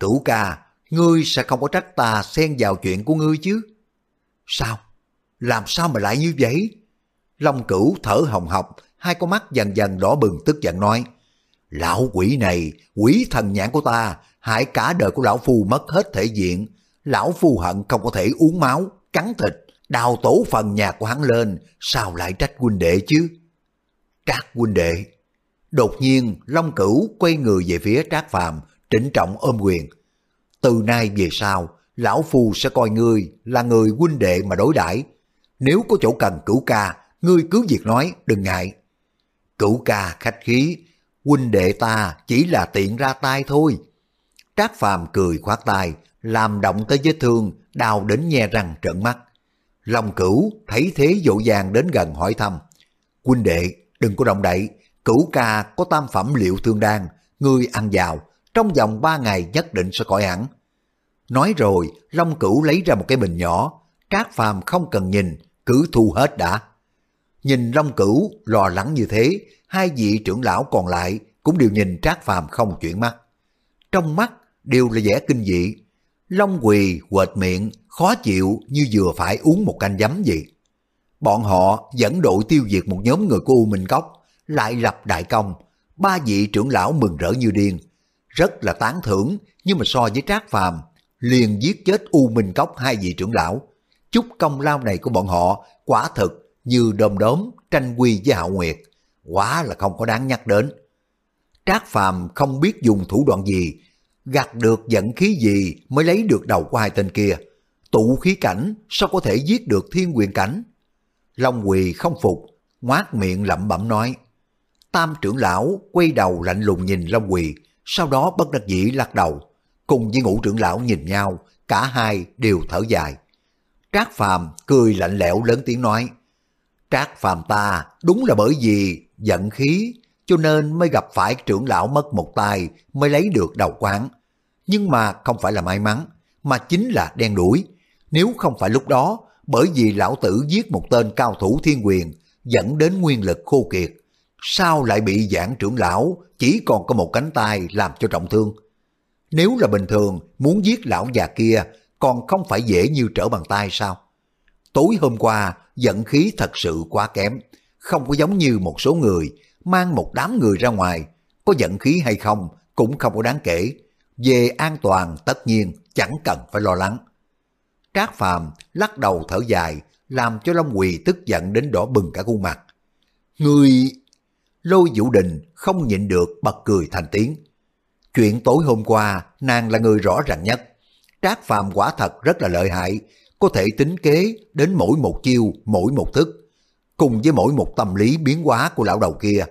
cửu ca, ngươi sẽ không có trách ta xen vào chuyện của ngươi chứ. Sao? Làm sao mà lại như vậy? Long cửu thở hồng hộc, hai con mắt dần dần đỏ bừng tức giận nói, Lão quỷ này, quỷ thần nhãn của ta, hại cả đời của lão phu mất hết thể diện. Lão phu hận không có thể uống máu, cắn thịt, đào tổ phần nhà của hắn lên, sao lại trách huynh đệ chứ? Trác huynh đệ. Đột nhiên, Long Cửu quay người về phía Trác Phàm, trịnh trọng ôm quyền. Từ nay về sau, lão phu sẽ coi ngươi là người huynh đệ mà đối đãi. Nếu có chỗ cần cửu ca, ngươi cứ việc nói, đừng ngại. Cửu ca khách khí, huynh đệ ta chỉ là tiện ra tay thôi. Trác Phàm cười khoát tay, làm động tới vết thương, đau đến nhe răng trợn mắt. Long cửu thấy thế dỗ dàng đến gần hỏi thăm. Huynh đệ, đừng có động đậy, cửu ca có tam phẩm liệu thương đan, ngươi ăn vào, trong vòng ba ngày nhất định sẽ khỏi hẳn. Nói rồi, Long cửu lấy ra một cái bình nhỏ, Trác Phàm không cần nhìn, cứ thu hết đã. Nhìn Long cửu lo lắng như thế, hai vị trưởng lão còn lại cũng đều nhìn Trác Phàm không chuyển mắt. Trong mắt đều là vẻ kinh dị. Long quỳ, quệt miệng, khó chịu như vừa phải uống một canh giấm vậy. Bọn họ dẫn đội tiêu diệt một nhóm người của U Minh Cốc, lại lập đại công. Ba vị trưởng lão mừng rỡ như điên. Rất là tán thưởng, nhưng mà so với Trác Phàm liền giết chết U Minh Cốc hai vị trưởng lão. Chút công lao này của bọn họ quả thực như đom đóm tranh quy với Hạo Nguyệt quá là không có đáng nhắc đến. Trác Phàm không biết dùng thủ đoạn gì, gạt được dẫn khí gì mới lấy được đầu của hai tên kia. Tụ khí cảnh sao có thể giết được thiên quyền cảnh? Long Quỳ không phục, ngoát miệng lẩm bẩm nói. Tam trưởng lão quay đầu lạnh lùng nhìn Long Quỳ, sau đó bất đắc dĩ lắc đầu. Cùng với ngũ trưởng lão nhìn nhau, cả hai đều thở dài. Trác Phàm cười lạnh lẽo lớn tiếng nói. Trác Phàm ta đúng là bởi vì giận khí, cho nên mới gặp phải trưởng lão mất một tay mới lấy được đầu quán. Nhưng mà không phải là may mắn, mà chính là đen đuổi. Nếu không phải lúc đó, bởi vì lão tử giết một tên cao thủ thiên quyền, dẫn đến nguyên lực khô kiệt, sao lại bị giảng trưởng lão chỉ còn có một cánh tay làm cho trọng thương? Nếu là bình thường, muốn giết lão già kia còn không phải dễ như trở bàn tay sao? Tối hôm qua, giận khí thật sự quá kém, không có giống như một số người mang một đám người ra ngoài, có giận khí hay không cũng không có đáng kể. Về an toàn tất nhiên chẳng cần phải lo lắng. Trác Phàm lắc đầu thở dài, làm cho Long Quỳ tức giận đến đỏ bừng cả khuôn mặt. Người... Lôi Vũ Đình không nhịn được bật cười thành tiếng. Chuyện tối hôm qua, nàng là người rõ ràng nhất. Trác Phàm quả thật rất là lợi hại, có thể tính kế đến mỗi một chiêu, mỗi một thức, cùng với mỗi một tâm lý biến hóa của lão đầu kia.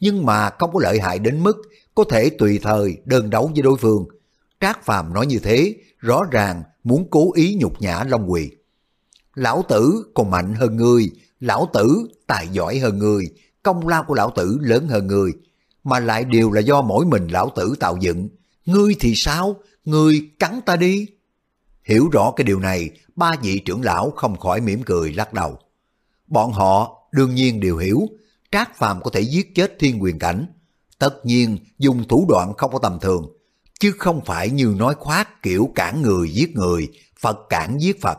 nhưng mà không có lợi hại đến mức có thể tùy thời đơn đấu với đối phương. Trác Phàm nói như thế, rõ ràng muốn cố ý nhục nhã Long Quỳ. Lão tử còn mạnh hơn ngươi, lão tử tài giỏi hơn ngươi, công lao của lão tử lớn hơn người mà lại đều là do mỗi mình lão tử tạo dựng. Ngươi thì sao? Ngươi cắn ta đi. Hiểu rõ cái điều này, ba vị trưởng lão không khỏi mỉm cười lắc đầu. Bọn họ đương nhiên đều hiểu, Trác Phàm có thể giết chết thiên quyền cảnh. Tất nhiên dùng thủ đoạn không có tầm thường, chứ không phải như nói khoác kiểu cản người giết người, Phật cản giết Phật.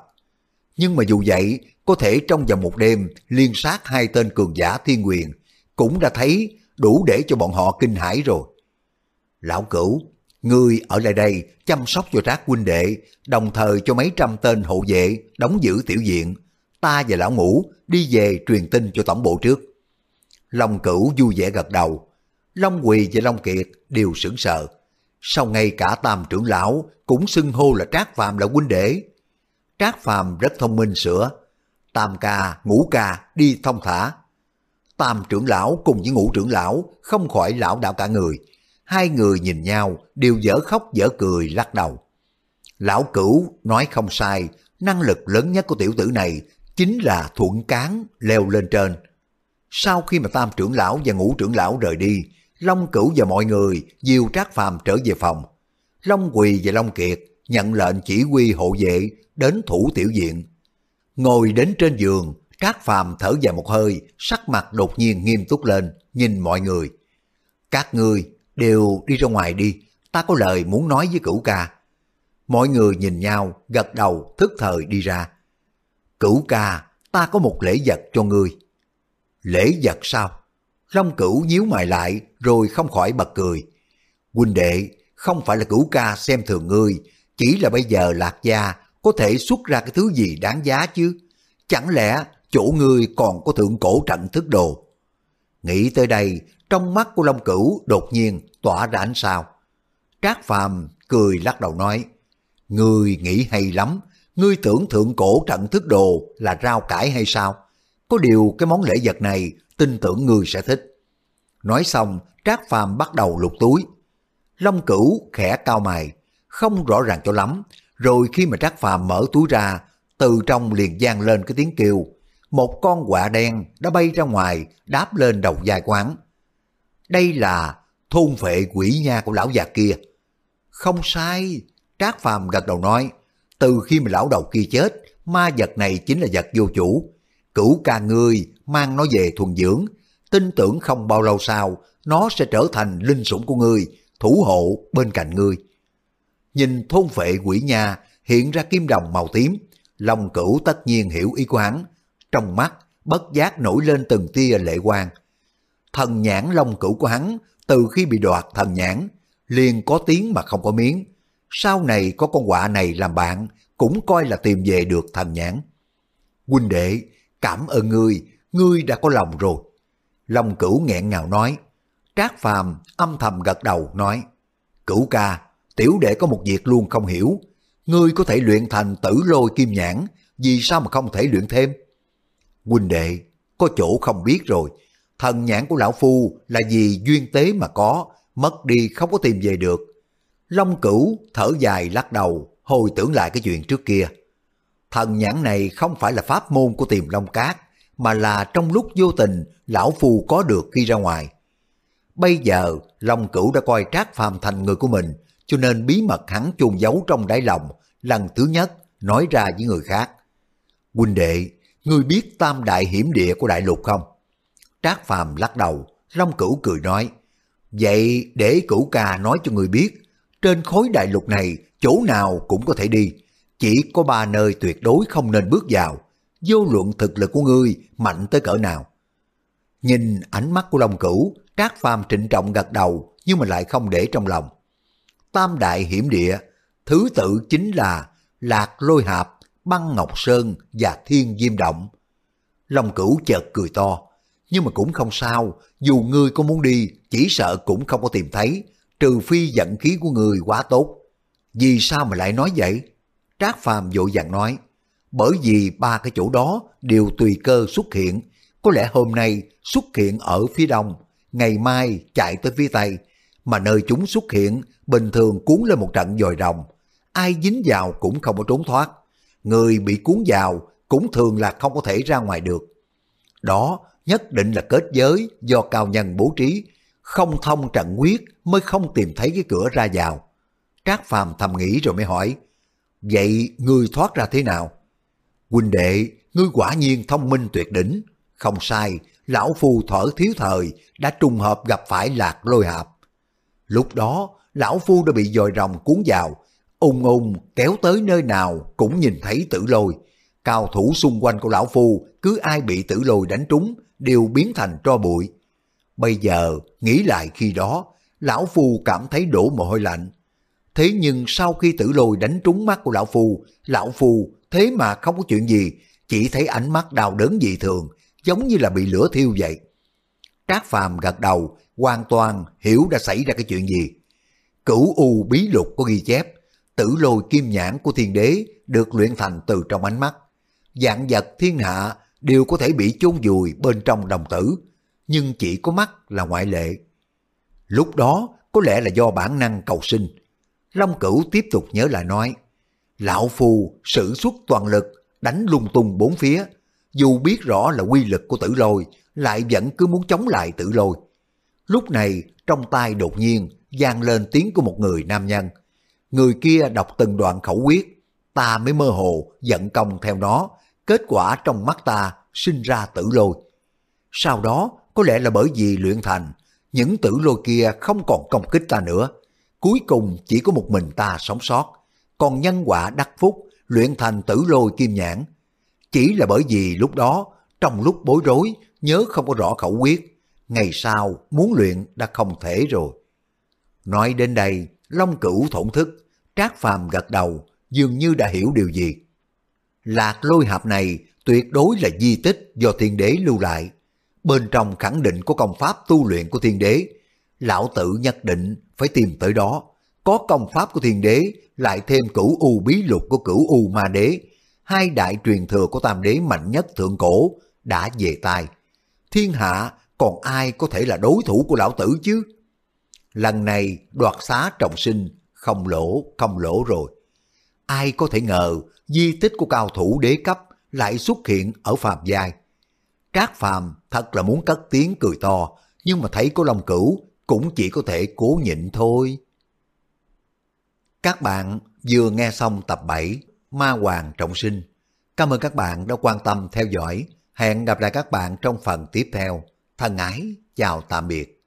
Nhưng mà dù vậy, có thể trong vòng một đêm liên sát hai tên cường giả thiên quyền, cũng đã thấy đủ để cho bọn họ kinh hãi rồi. Lão cửu, ngươi ở lại đây chăm sóc cho trác huynh đệ, đồng thời cho mấy trăm tên hộ vệ đóng giữ tiểu diện. Ta và lão ngũ đi về truyền tin cho tổng bộ trước. Long cửu vui vẻ gật đầu. Long Quỳ và Long Kiệt đều sững sờ. Sau ngay cả tam trưởng lão cũng xưng hô là Trác Phàm là huynh đệ. Trác Phàm rất thông minh sửa. Tam ca, ngũ ca đi thông thả. Tam trưởng lão cùng với ngũ trưởng lão không khỏi lão đạo cả người. Hai người nhìn nhau đều dở khóc dở cười lắc đầu. Lão cửu nói không sai, năng lực lớn nhất của tiểu tử này chính là thuận cán leo lên trên. Sau khi mà tam trưởng lão và ngũ trưởng lão rời đi, Long Cửu và mọi người diêu trác phàm trở về phòng. Long Quỳ và Long Kiệt nhận lệnh chỉ huy hộ vệ đến thủ tiểu diện. Ngồi đến trên giường, các Phàm thở dài một hơi, sắc mặt đột nhiên nghiêm túc lên, nhìn mọi người. Các ngươi đều đi ra ngoài đi, ta có lời muốn nói với cửu ca. Mọi người nhìn nhau, gật đầu, thức thời đi ra. Cửu ca, ta có một lễ vật cho ngươi. Lễ vật sao? Long cửu nhíu mày lại, rồi không khỏi bật cười. Huynh đệ, không phải là cửu ca xem thường ngươi, chỉ là bây giờ lạc gia có thể xuất ra cái thứ gì đáng giá chứ. Chẳng lẽ chỗ ngươi còn có thượng cổ trận thức đồ? Nghĩ tới đây, trong mắt của Long Cửu đột nhiên tỏa ra ánh sao. Trác Phàm cười lắc đầu nói, Ngươi nghĩ hay lắm, ngươi tưởng thượng cổ trận thức đồ là rau cải hay sao? Có điều cái món lễ vật này tin tưởng ngươi sẽ thích. Nói xong, Trác Phàm bắt đầu lục túi. Long Cửu khẽ cao mày, không rõ ràng cho lắm, rồi khi mà Trác Phàm mở túi ra, từ trong liền gian lên cái tiếng kêu. Một con quạ đen đã bay ra ngoài, đáp lên đầu dài quán. Đây là thôn phệ quỷ nha của lão già kia. Không sai, Trác Phàm gật đầu nói, từ khi mà lão đầu kia chết, ma vật này chính là vật vô chủ. Cửu ca ngươi mang nó về thuần dưỡng, tin tưởng không bao lâu sau, nó sẽ trở thành linh sủng của ngươi, thủ hộ bên cạnh ngươi. Nhìn thôn phệ quỷ nha hiện ra kim đồng màu tím, lòng cửu tất nhiên hiểu ý của hắn, trong mắt bất giác nổi lên từng tia lệ quang. Thần nhãn long cửu của hắn từ khi bị đoạt thần nhãn, liền có tiếng mà không có miếng. Sau này có con quạ này làm bạn, cũng coi là tìm về được thần nhãn. Huynh đệ, cảm ơn ngươi, ngươi đã có lòng rồi. Long cửu nghẹn ngào nói. Trác phàm âm thầm gật đầu nói. Cửu ca, tiểu đệ có một việc luôn không hiểu. Ngươi có thể luyện thành tử lôi kim nhãn, vì sao mà không thể luyện thêm? Huynh đệ, có chỗ không biết rồi. Thần nhãn của lão phu là vì duyên tế mà có, mất đi không có tìm về được. Long cửu thở dài lắc đầu, hồi tưởng lại cái chuyện trước kia. Thần nhãn này không phải là pháp môn của tiềm long cát, mà là trong lúc vô tình lão phu có được khi ra ngoài. Bây giờ Long Cửu đã coi Trác Phàm thành người của mình, cho nên bí mật hắn chôn giấu trong đáy lòng, lần thứ nhất nói ra với người khác. Huynh đệ, ngươi biết tam đại hiểm địa của đại lục không? Trác Phàm lắc đầu, Long Cửu cười nói, vậy để Cửu ca nói cho người biết, trên khối đại lục này chỗ nào cũng có thể đi, chỉ có ba nơi tuyệt đối không nên bước vào, vô luận thực lực của ngươi mạnh tới cỡ nào. Nhìn ánh mắt của Long Cửu, Trác Phàm trịnh trọng gật đầu nhưng mà lại không để trong lòng. Tam đại hiểm địa, thứ tự chính là Lạc Lôi Hạp, Băng Ngọc Sơn và Thiên Diêm Động. Long Cửu chợt cười to, nhưng mà cũng không sao, dù ngươi có muốn đi, chỉ sợ cũng không có tìm thấy, trừ phi vận khí của người quá tốt. Vì sao mà lại nói vậy? Trác Phàm vội vàng nói, bởi vì ba cái chỗ đó đều tùy cơ xuất hiện, có lẽ hôm nay xuất hiện ở phía đông, ngày mai chạy tới phía Tây, mà nơi chúng xuất hiện bình thường cuốn lên một trận dòi rồng, ai dính vào cũng không có trốn thoát. Người bị cuốn vào cũng thường là không có thể ra ngoài được. Đó nhất định là kết giới do cao nhân bố trí, không thông trận quyết mới không tìm thấy cái cửa ra vào. Trác Phàm thầm nghĩ rồi mới hỏi, vậy ngươi thoát ra thế nào? Huynh đệ, ngươi quả nhiên thông minh tuyệt đỉnh. Không sai, lão phu thở thiếu thời đã trùng hợp gặp phải lạc lôi hạp. Lúc đó, lão phu đã bị dòi rồng cuốn vào, ung ung kéo tới nơi nào cũng nhìn thấy tử lôi. Cao thủ xung quanh của lão phu, cứ ai bị tử lôi đánh trúng, đều biến thành tro bụi. Bây giờ, nghĩ lại khi đó, lão phu cảm thấy đổ mồ hôi lạnh. Thế nhưng sau khi tử lôi đánh trúng mắt của lão phu, lão phu thế mà không có chuyện gì, chỉ thấy ánh mắt đau đớn dị thường, giống như là bị lửa thiêu vậy. Trác Phàm gật đầu, hoàn toàn hiểu đã xảy ra cái chuyện gì. Cửu U bí lục có ghi chép, tử lôi kim nhãn của thiên đế được luyện thành từ trong ánh mắt. Dạng vật thiên hạ đều có thể bị chôn vùi bên trong đồng tử, nhưng chỉ có mắt là ngoại lệ. Lúc đó có lẽ là do bản năng cầu sinh. Long Cửu tiếp tục nhớ lại nói, Lão Phu sử xuất toàn lực, đánh lung tung bốn phía, dù biết rõ là quy lực của tử lôi, lại vẫn cứ muốn chống lại tử lôi. Lúc này, trong tai đột nhiên, vang lên tiếng của một người nam nhân. Người kia đọc từng đoạn khẩu quyết, ta mới mơ hồ, giận công theo nó, kết quả trong mắt ta sinh ra tử lôi. Sau đó, có lẽ là bởi vì luyện thành, những tử lôi kia không còn công kích ta nữa. Cuối cùng chỉ có một mình ta sống sót. Còn nhân quả đắc phúc, luyện thành tử lôi kim nhãn. Chỉ là bởi vì lúc đó, trong lúc bối rối, nhớ không có rõ khẩu quyết. Ngày sau, muốn luyện đã không thể rồi. Nói đến đây, Long Cửu thổn thức, Trác Phàm gật đầu, dường như đã hiểu điều gì. Lạc lôi hạp này tuyệt đối là di tích do thiên đế lưu lại. Bên trong khẳng định có công pháp tu luyện của thiên đế. Lão tử nhất định phải tìm tới đó. Có công pháp của thiên đế, lại thêm cửu u bí lục của cửu u ma đế. Hai đại truyền thừa của tam đế mạnh nhất thượng cổ đã về tay. Thiên hạ còn ai có thể là đối thủ của lão tử chứ? Lần này đoạt xá trọng sinh, không lỗ, không lỗ rồi. Ai có thể ngờ di tích của cao thủ đế cấp lại xuất hiện ở phàm giai. Trác phàm thật là muốn cất tiếng cười to, nhưng mà thấy có lòng cửu cũng chỉ có thể cố nhịn thôi. Các bạn vừa nghe xong tập 7 Ma Hoàng Trọng Sinh. Cảm ơn các bạn đã quan tâm theo dõi. Hẹn gặp lại các bạn trong phần tiếp theo. Thân ái, chào tạm biệt.